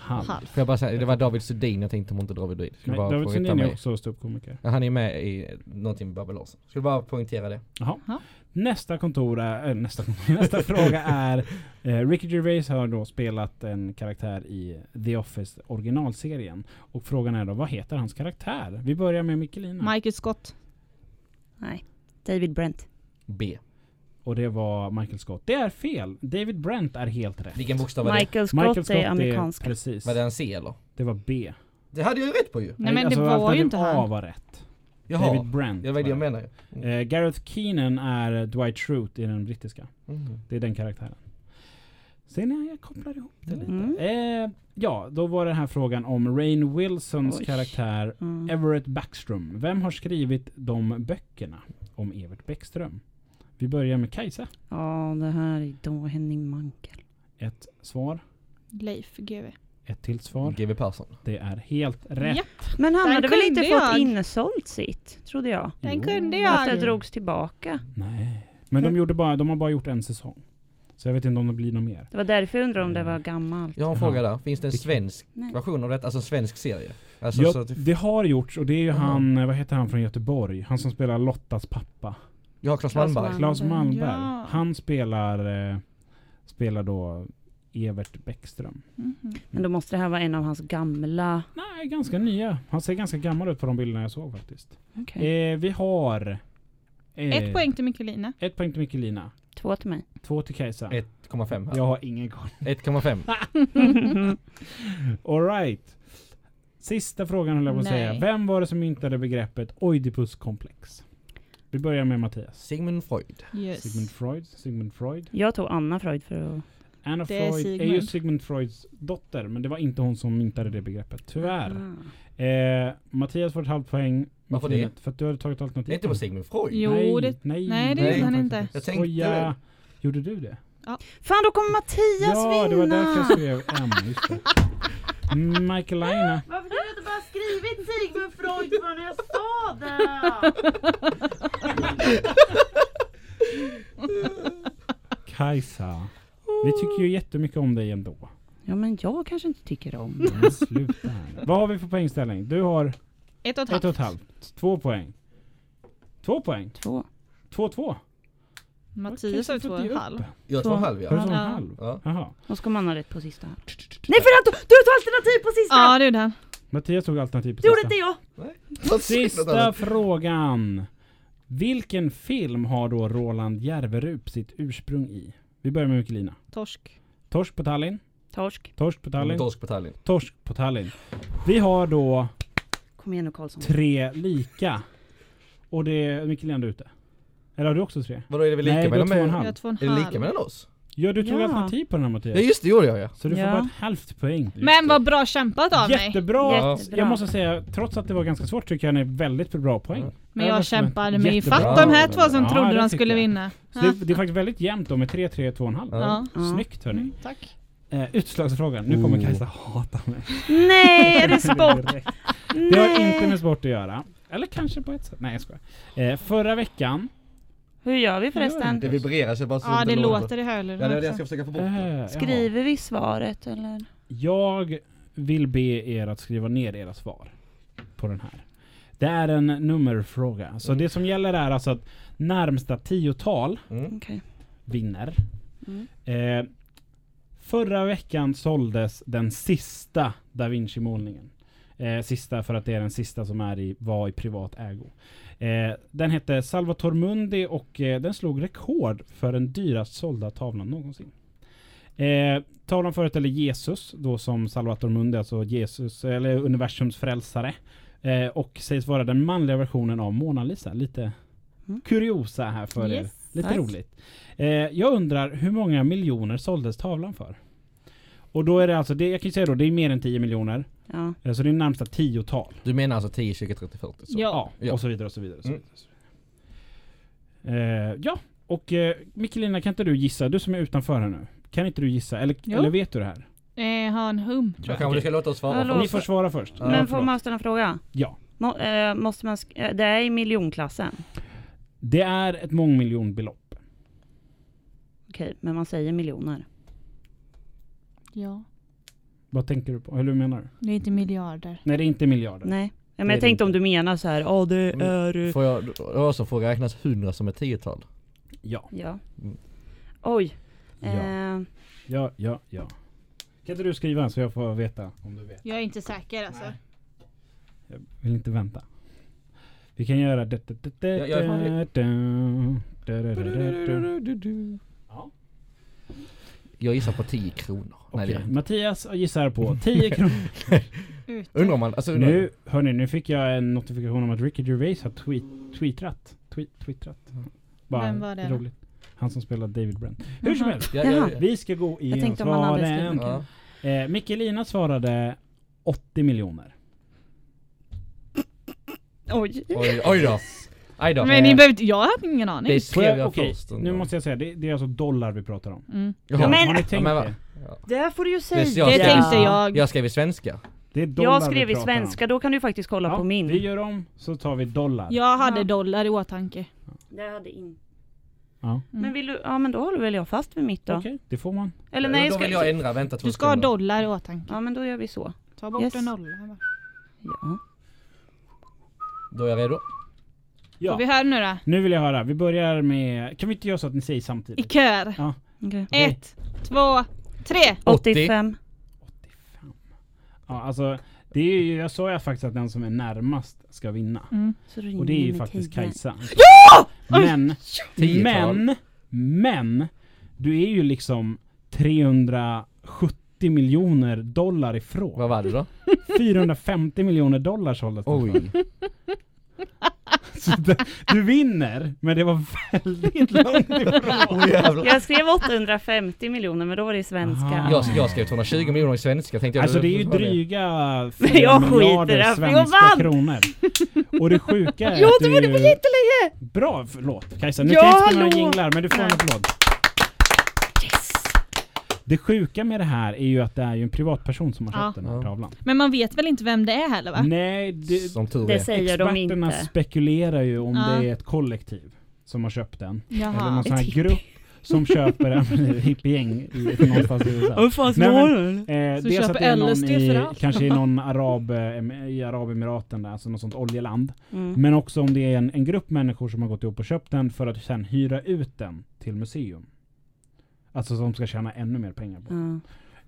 halv. Halv. Får jag bara säga, det var David Sundin jag tänkte om inte David Nej, bara David Sundin är också ståuppkomiker. Ja, Han är med i någonting med Babbe Larsson. Skulle bara poängtera det. Jaha. Ja. Nästa kontor är, äh, nästa, nästa fråga är eh, Ricky Gervais har då spelat en karaktär i The Office originalserien. Och frågan är då, vad heter hans karaktär? Vi börjar med Mikkelina. Michael Scott. Nej, David Brent. B. Och det var Michael Scott. Det är fel. David Brent är helt rätt. Vilken bokstav var det? Michael Scott, Michael Scott är amerikanska. precis. Var det en C eller? Det var B. Det hade jag ju rätt på ju. Nej men alltså, det var ju inte A han. var rätt. Jaha. David Brent. Det var det jag menar ju. Eh, Gareth Keenan är Dwight Schrute i den brittiska. Mm. Det är den karaktären. Ser ni? Jag kopplar ihop det lite. Mm. Eh, ja, då var den här frågan om Rain Wilsons Oj. karaktär Mm. Everett Backstrom. Vem har skrivit de böckerna om Evert Bäckström? Vi börjar med Kajsa. Ja, det här är då Henning Mankell. Ett svar. Leif GW. Ett till svar. GW Persson. Det är helt rätt. Ja, Men han Den hade väl inte kunde fått jag. innesålt sitt, trodde jag. den Jo. kunde Att det jag. drogs tillbaka. Nej. Men de, gjorde bara, de har bara gjort en säsong. Så jag vet inte om det blir något mer. Det var därför jag undrade om det var gammalt. Jag har en Jaha. fråga där. Finns det en svensk Nej. version av detta? Alltså en svensk serie? Alltså Ja, så att, det har gjorts och det är ju han, eh, vad heter han från Göteborg? Han som spelar Lottas pappa. Har Claes Malmberg. Malm- Claes Malmberg. Ja. Han spelar, eh, spelar då Evert Bäckström. Mhm. Men då måste det här vara en av hans gamla... Nej, ganska nya. Han ser ganska gammal ut på de bilderna jag såg faktiskt. Okej. Eh, vi har... eh, Ett poäng till Mikkelina. Ett poäng till Mikkelina. Två till mig. Två till Kajsa. 1,5 här. Jag har ingen koll. 1,5. Alright. Sista frågan höll jag på att Nej. säga. Vem var det som myntade begreppet Oidipuskomplex? Vi börjar med Mattias. Sigmund Freud. Yes. Sigmund Freud. Sigmund Freud. Jag tog Anna Freud för att... Anna Det är Freud är ju Sigmund. Freuds dotter, men det var inte hon som myntade det begreppet. Tyvärr. Ah. Eh, Mattias får ett halvt poäng. Varför det? För att du hade tagit Det alternativ. är inte på Sigmund Freud. Jo, nej, det- nej, nej, det gjorde han inte. Jag tänkte det. Gjorde du det? Fan, då kommer Mattias ja, vinna! det var därför jag skrev M. Michael Aina. Varför kunde du inte bara skrivit Sigmund Freud förrän jag sa det? Kajsa. Vi tycker ju jättemycket om dig ändå. Ja, men jag kanske inte tycker om Men sluta. Vad har vi för poängställning? Du har Ett och ett ett och ett halvt. Två poäng. Två poäng. Två. Två, två. Mattias har ju två och en halv. Jag tror en halv Har du ja. två och en Ja. halv? ja. Jaha. Då ska man ha rätt på sista här. Nej, för att du, du tog alternativ på sista! Ja, det är den. Mattias tog alternativ på det gjorde sista. inte jag! Vad Sista synd att- frågan. Vilken film har då Roland Järverup sitt ursprung i? Vi börjar med Mikkelina. Torsk. Torsk på Tallinn. Torsk. Torsk på Tallinn. Torsk på Tallinn. Torsk på Tallinn. Vi har då Kom igen nu Karlsson. tre lika. Och det är Mikkelina du ute. Eller har du också tre? Vadå är det väl lika Nej, mellan två och en mig? halv. Jag har två och en Är det halv. lika mellan oss? Ja, du tog Ja. alternativ på den här Mattias. Ja just det gjorde jag ja. Så du får Ja. bara ett halvt poäng. Men vad bra kämpat av mig. Jättebra! Jättebra. Jag måste säga, trots att det var ganska svårt tycker jag det är väldigt bra poäng. Ja. Men jag en kämpade mig ifatt de här två som Ja, trodde de skulle jag. vinna. Det, det är faktiskt väldigt jämnt då med 3, 3, 2,5. Ja. Ja. Snyggt hörni. Mm, tack. Eh, utslagsfrågan. Nu kommer Oh. Kajsa hata mig. Nej, är det sport? Det har inte Nej. med sport att göra. Eller kanske på ett sätt. Nej jag skojar. Eh, förra veckan... Hur gör vi förresten? Det vibrerar så bara så Ja, det låter i Ja det var det jag hörlurarna ska försöka få bort. jaha. Skriver vi svaret eller? Jag vill be er att skriva ner era svar på den här. Det är en nummerfråga. Så Mm. det som gäller är alltså att närmsta tiotal Mm. Okej. vinner. Mm. Eh, förra veckan såldes den sista Da Vinci-målningen. Eh, sista för att det är den sista som är i, var i privat ägo. Eh, den hette Salvator Mundi och eh, den slog rekord för den dyrast sålda tavlan någonsin. Eh, tavlan föreställer Jesus då som Salvator Mundi, alltså Jesus, eller universums frälsare. Eh, och sägs vara den manliga versionen av Mona Lisa. Lite Mm. kuriosa här för er. Yes. Lite Nice. roligt. Eh, jag undrar hur många miljoner såldes tavlan för? Och då är det alltså, det, jag kan ju säga då, det är mer än 10 miljoner. Ja. Eh, Så det är närmsta tiotal. Du menar alltså 10, 20, 30, 40? Så. Ja. Ja, och så vidare och så vidare. Och så Mm. vidare. Eh, ja, och eh, Mikkelina kan inte du gissa? Du som är utanför här nu. Kan inte du gissa? Eller, Jo. eller vet du det här? Eh, ha en hum. Jag kanske du ska låta oss svara Hallå. först. Ni får svara först. Ja, Men får förlåt. man ställa en fråga? Ja. Må, eh, måste man, sk- eh, det är i miljonklassen? Det är ett mångmiljonbelopp. Okej, men man säger miljoner. Ja. Vad tänker du på? Eller hur menar du? Det är inte miljarder. Nej, det är inte miljarder. Nej. Ja, men jag tänkte om du menar så här, ja det Mm. är... Får jag då också få räknas 100 som ett tiotal? Ja. Ja. Mm. Oj. Ja. Eh, Ja, ja, ja. Kan inte du skriva så jag får veta om du vet? Jag är inte säker alltså. Nej. Jag vill inte vänta. Vi kan göra... Jag- jag- det. Ja. Jag gissar på 10 kronor. Nej, Okej, det- Mattias gissar på 10 kronor. Undrar man, alltså undrar, Nu, hörni, nu fick jag en notifikation om att Ricky Gervais har tweet, tweetrat. Tweet. Bara Vem var det roligt. Han som spelar David Brent. Hur som helst. Ja, ja, ja. Vi ska gå igenom svaren. Ja. Eh, Mikkelina svarade 80 miljoner. oj. Oj, oj då. Aj då. Men ni Eh, behöver inte, jag hade ingen aning. Det skrev jag, jag okej, först. nu måste jag säga, det, det är alltså dollar vi pratar om. Mm. Ja, Men- har ni tänkt Ja, det? Ja. Det får du ju Det säga. är jag Det skrev- tänkte jag. Jag skrev i svenska. Det är dollar Jag skrev i pratar om. svenska, då kan du faktiskt kolla Ja, på min. vi gör om så tar vi dollar. Jag hade Ja. dollar i åtanke. Det hade in. Ja. Mm. Men vill du, ja men då håller väl jag fast vid mitt då. Okej, det får man. Eller Ja, nej, då ska, vill jag ändra, vänta två Du ska ha dollar i åtanke. Ja men då gör vi så. Ta bort Yes. en nolla. Ja. Då är jag redo. Ja. Får vi höra nu då? Nu vill jag höra, vi börjar med... Kan vi inte göra så att ni säger I samtidigt? kör. Ja. Okej. Ett, två, tre. 85. 85. Ja, alltså... Det är ju, jag sa ju faktiskt att den som är närmast ska vinna. Mm. Och det är ju faktiskt 10. Kajsa. Ja! Men, men, men, du är ju liksom 370 miljoner dollar ifrån. Vad var det då? 450 miljoner dollar såldes den för. Oj. Det, du vinner, men det var väldigt långt ifrån. Jag skrev 850 miljoner men då var det i svenska. Aha. Jag, jag skrev 220 miljoner i svenska tänkte jag. Alltså det är ju dryga Men 4 jag skiter i miljarder svenska kronor. Och det sjuka är Jag har att inte du vunnit på jättelänge! Bra, förlåt Kajsa. Nu Ja, kan jag inte spela några jinglar, men du får en applåd. Det sjuka med det här är ju att det är ju en privatperson som har köpt Ja. den här tavlan. Men man vet väl inte vem det är heller va? Nej, det, Som tur Det är. säger de experterna inte. spekulerar ju om Ja. det är ett kollektiv som har köpt den. Eller Jaha. någon sån här grupp som köper en hippiegäng i- någonstans i USA. Vad fan Nej, men-? Eh, Så dels köper att det är någon LSD i, för allt. kanske i någon arab, i Arabemiraten där, alltså något sånt oljeland. Mm. Men också om det är en, en grupp människor som har gått ihop och köpt den för att sen hyra ut den till museum. Alltså som ska tjäna ännu mer pengar på. Ja.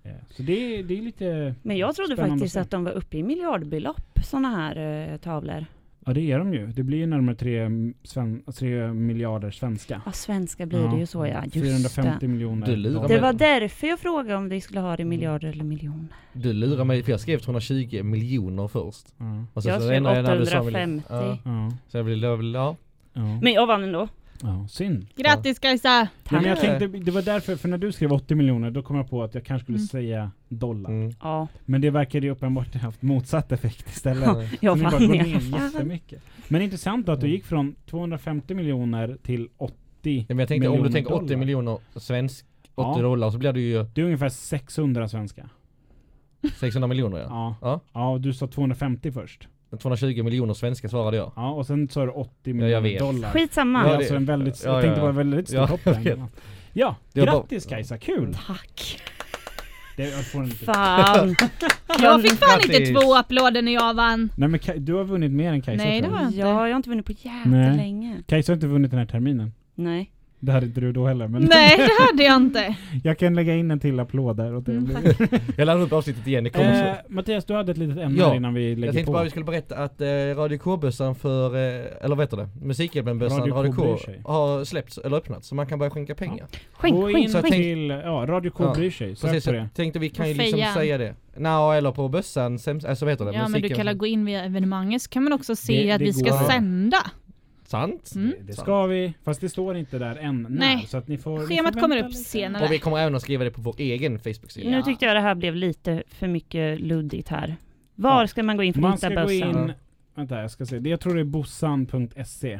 Eh, så det, det är lite... Men jag trodde faktiskt att de var uppe i miljardbelopp, såna här eh, tavlor. Ja det är de ju. Det blir ju närmare 3 sven, tre miljarder svenska. Ja, svenska blir det ju så ja. Just 450 det. miljoner. Du lurar dollar. Det mig. var därför jag frågade om vi skulle ha det i miljarder eller miljoner. Du lurar mig, för jag skrev 220 miljoner först. Ja, Och så- Jag skrev ändrade jag när du sa miljon- 850. Ja, ja, så jag ja. ja. Men jag vann ändå. Ja synd. Grattis Kajsa! Nej, men jag tänkte, det var därför, för när du skrev 80 miljoner då kom jag på att jag kanske skulle Mm. säga dollar. Mm. Ja, Men det verkade ju uppenbart ha haft motsatt effekt istället. jag Så ni bara går ner jättemycket. Men intressant att du Mm. gick från 250 miljoner till 80 Ja, men jag tänkte om du tänker 80 dollar. miljoner svensk, 80 Ja. dollar så blir det ju Det är ungefär 600 svenska. 600 miljoner ja. Ja. Ja. Ja, du sa 250 först. 220 miljoner svenska svarade jag. Ja, och sen sa du 80 jag miljoner vet. dollar. Skitsamma. Det är Ja, alltså en väldigt, ja, jag tänkte ja, det var väldigt stort Ja, vet. Ja, bara- grattis Kajsa, kul! Tack. Det, jag får en lite... Fan. Jag fick fan inte två applåder när jag vann. Nej men Kaj, du har vunnit mer än Kajsa Nej, det jag. har jag inte. Ja, jag har inte vunnit på jättelänge. Kajsa har inte vunnit den här terminen. Nej. Det hade inte du då heller men Nej, det hade jag inte. jag kan lägga in en till applåd där åt. Mm, Jag laddar upp avsnittet igen, det kommer Eh, så. Mattias, du hade ett litet ämne Ja, innan vi lägger Jag tänkte på. bara vi skulle berätta att eh, Radio K-bössan för, eh, eller vad heter det? Musikhjälpen-bössan Radio Radio, K har släppts eller öppnats så man kan börja skänka pengar. Skänk, Gå in skänk, så till, ja, Radio K Ja, bryr sig. Sök Precis, på jag tänkte vi kan På ju liksom fejan. säga det. Nå, eller på bössans, hems- alltså vad heter det? Ja men du kan gå in via evenemanget så kan man också se Det- att det vi ska går. sända. Sant. Mm. Det Sant. ska vi, fast det står inte där än Nej. när, så att ni får... ni Schemat får kommer upp lite. senare. Och vi kommer även att skriva det på vår egen Facebook-sida. Ja. Nu tyckte jag det här blev lite för mycket luddigt här. Var Ja. ska man gå in för Man att ska hitta gå bössan? in... Vänta, jag ska se. Det- Jag tror det är bossan.se.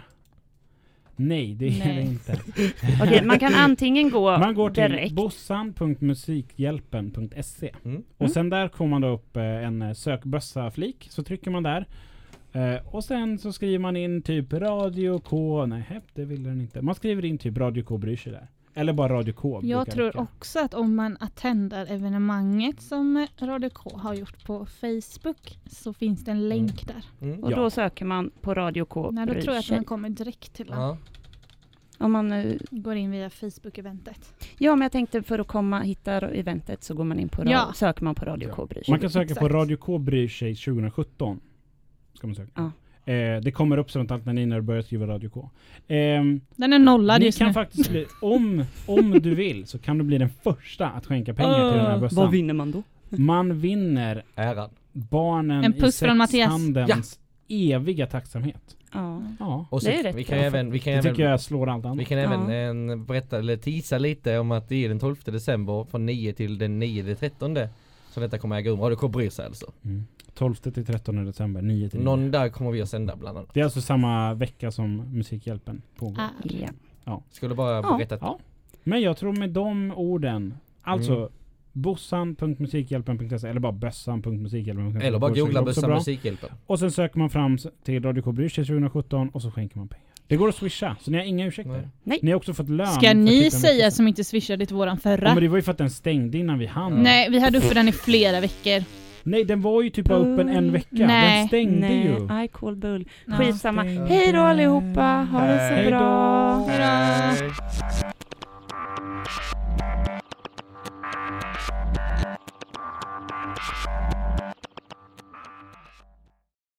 Nej, det är Nej. det inte. Okej, man kan antingen gå Man går till direkt. bossan.musikhjälpen.se Mm. och sen där får man då upp eh, en eh, sökbössa-flik. Så trycker man där. Eh, och sen så skriver man in typ Radio K. Nej, hepp, det vill den inte. Man skriver in typ Radio K bryr sig där. Eller bara Radio K. Jag tror räcka. också att om man attendar evenemanget som Radio K har gjort på Facebook så finns det en länk där. Mm. Och Ja. då söker man på Radio K. Nej, då tror jag att man kommer direkt till den. Ja. Om man, eh, Går in via Facebook-eventet. ja, men jag tänkte för att komma hitta eventet så går man in på Ja. söker man på Radio Ja. K. Bryr sig. Man kan söka på Exakt. Radio K bryr sig 2017. Ska man söka. Ja. Eh, det kommer upp som ett alternativ när du börjar skriva Radio K. Ehm, Den är nollad just kan nu. faktiskt bli, om, om du vill så kan du bli den första att skänka pengar till den här Vad bössan. vinner man då? Man vinner Äran. barnen En puss i från Mattias. sexhandelns eviga tacksamhet. Ja. Ja, Och så, Det är rätt vi kan bra även, vi kan det även, tycker jag slår allt vi annat. kan även Ja. en, berätta eller tisa lite om att det är den 12 december från 9 till den 9 13 Så detta kommer äga rum. Radio K bryr sig alltså. Mm. 12 till 13 december, 9 till 9. Någon där kommer vi att sända bland annat. Det är alltså samma vecka som Musikhjälpen pågår. Ah. Ja. Skulle bara Ja. berätta att Ja. Men jag tror med de orden, alltså Mm. bossan.musikhjälpen.se eller bara bössan.musikhjälpen.se Eller bara googla också bössa bra. Musikhjälpen. Och sen söker man fram till Radio K bryr sig 2017 och så skänker man pengar. Det går att swisha, så ni har inga ursäkter. Nej. Ni har också fått lön. Ska ni säga som inte swishade till våran förra? Ja, men det var ju för att den stängde innan vi hann. Mm. Nej, vi hade uppe den i flera veckor. Nej, den var ju typ bara öppen en vecka. Nej. Den stängde Nej. ju. I call bull. Skitsamma. Hej då allihopa. Ha det så Hej. bra. Hejdå. Hej.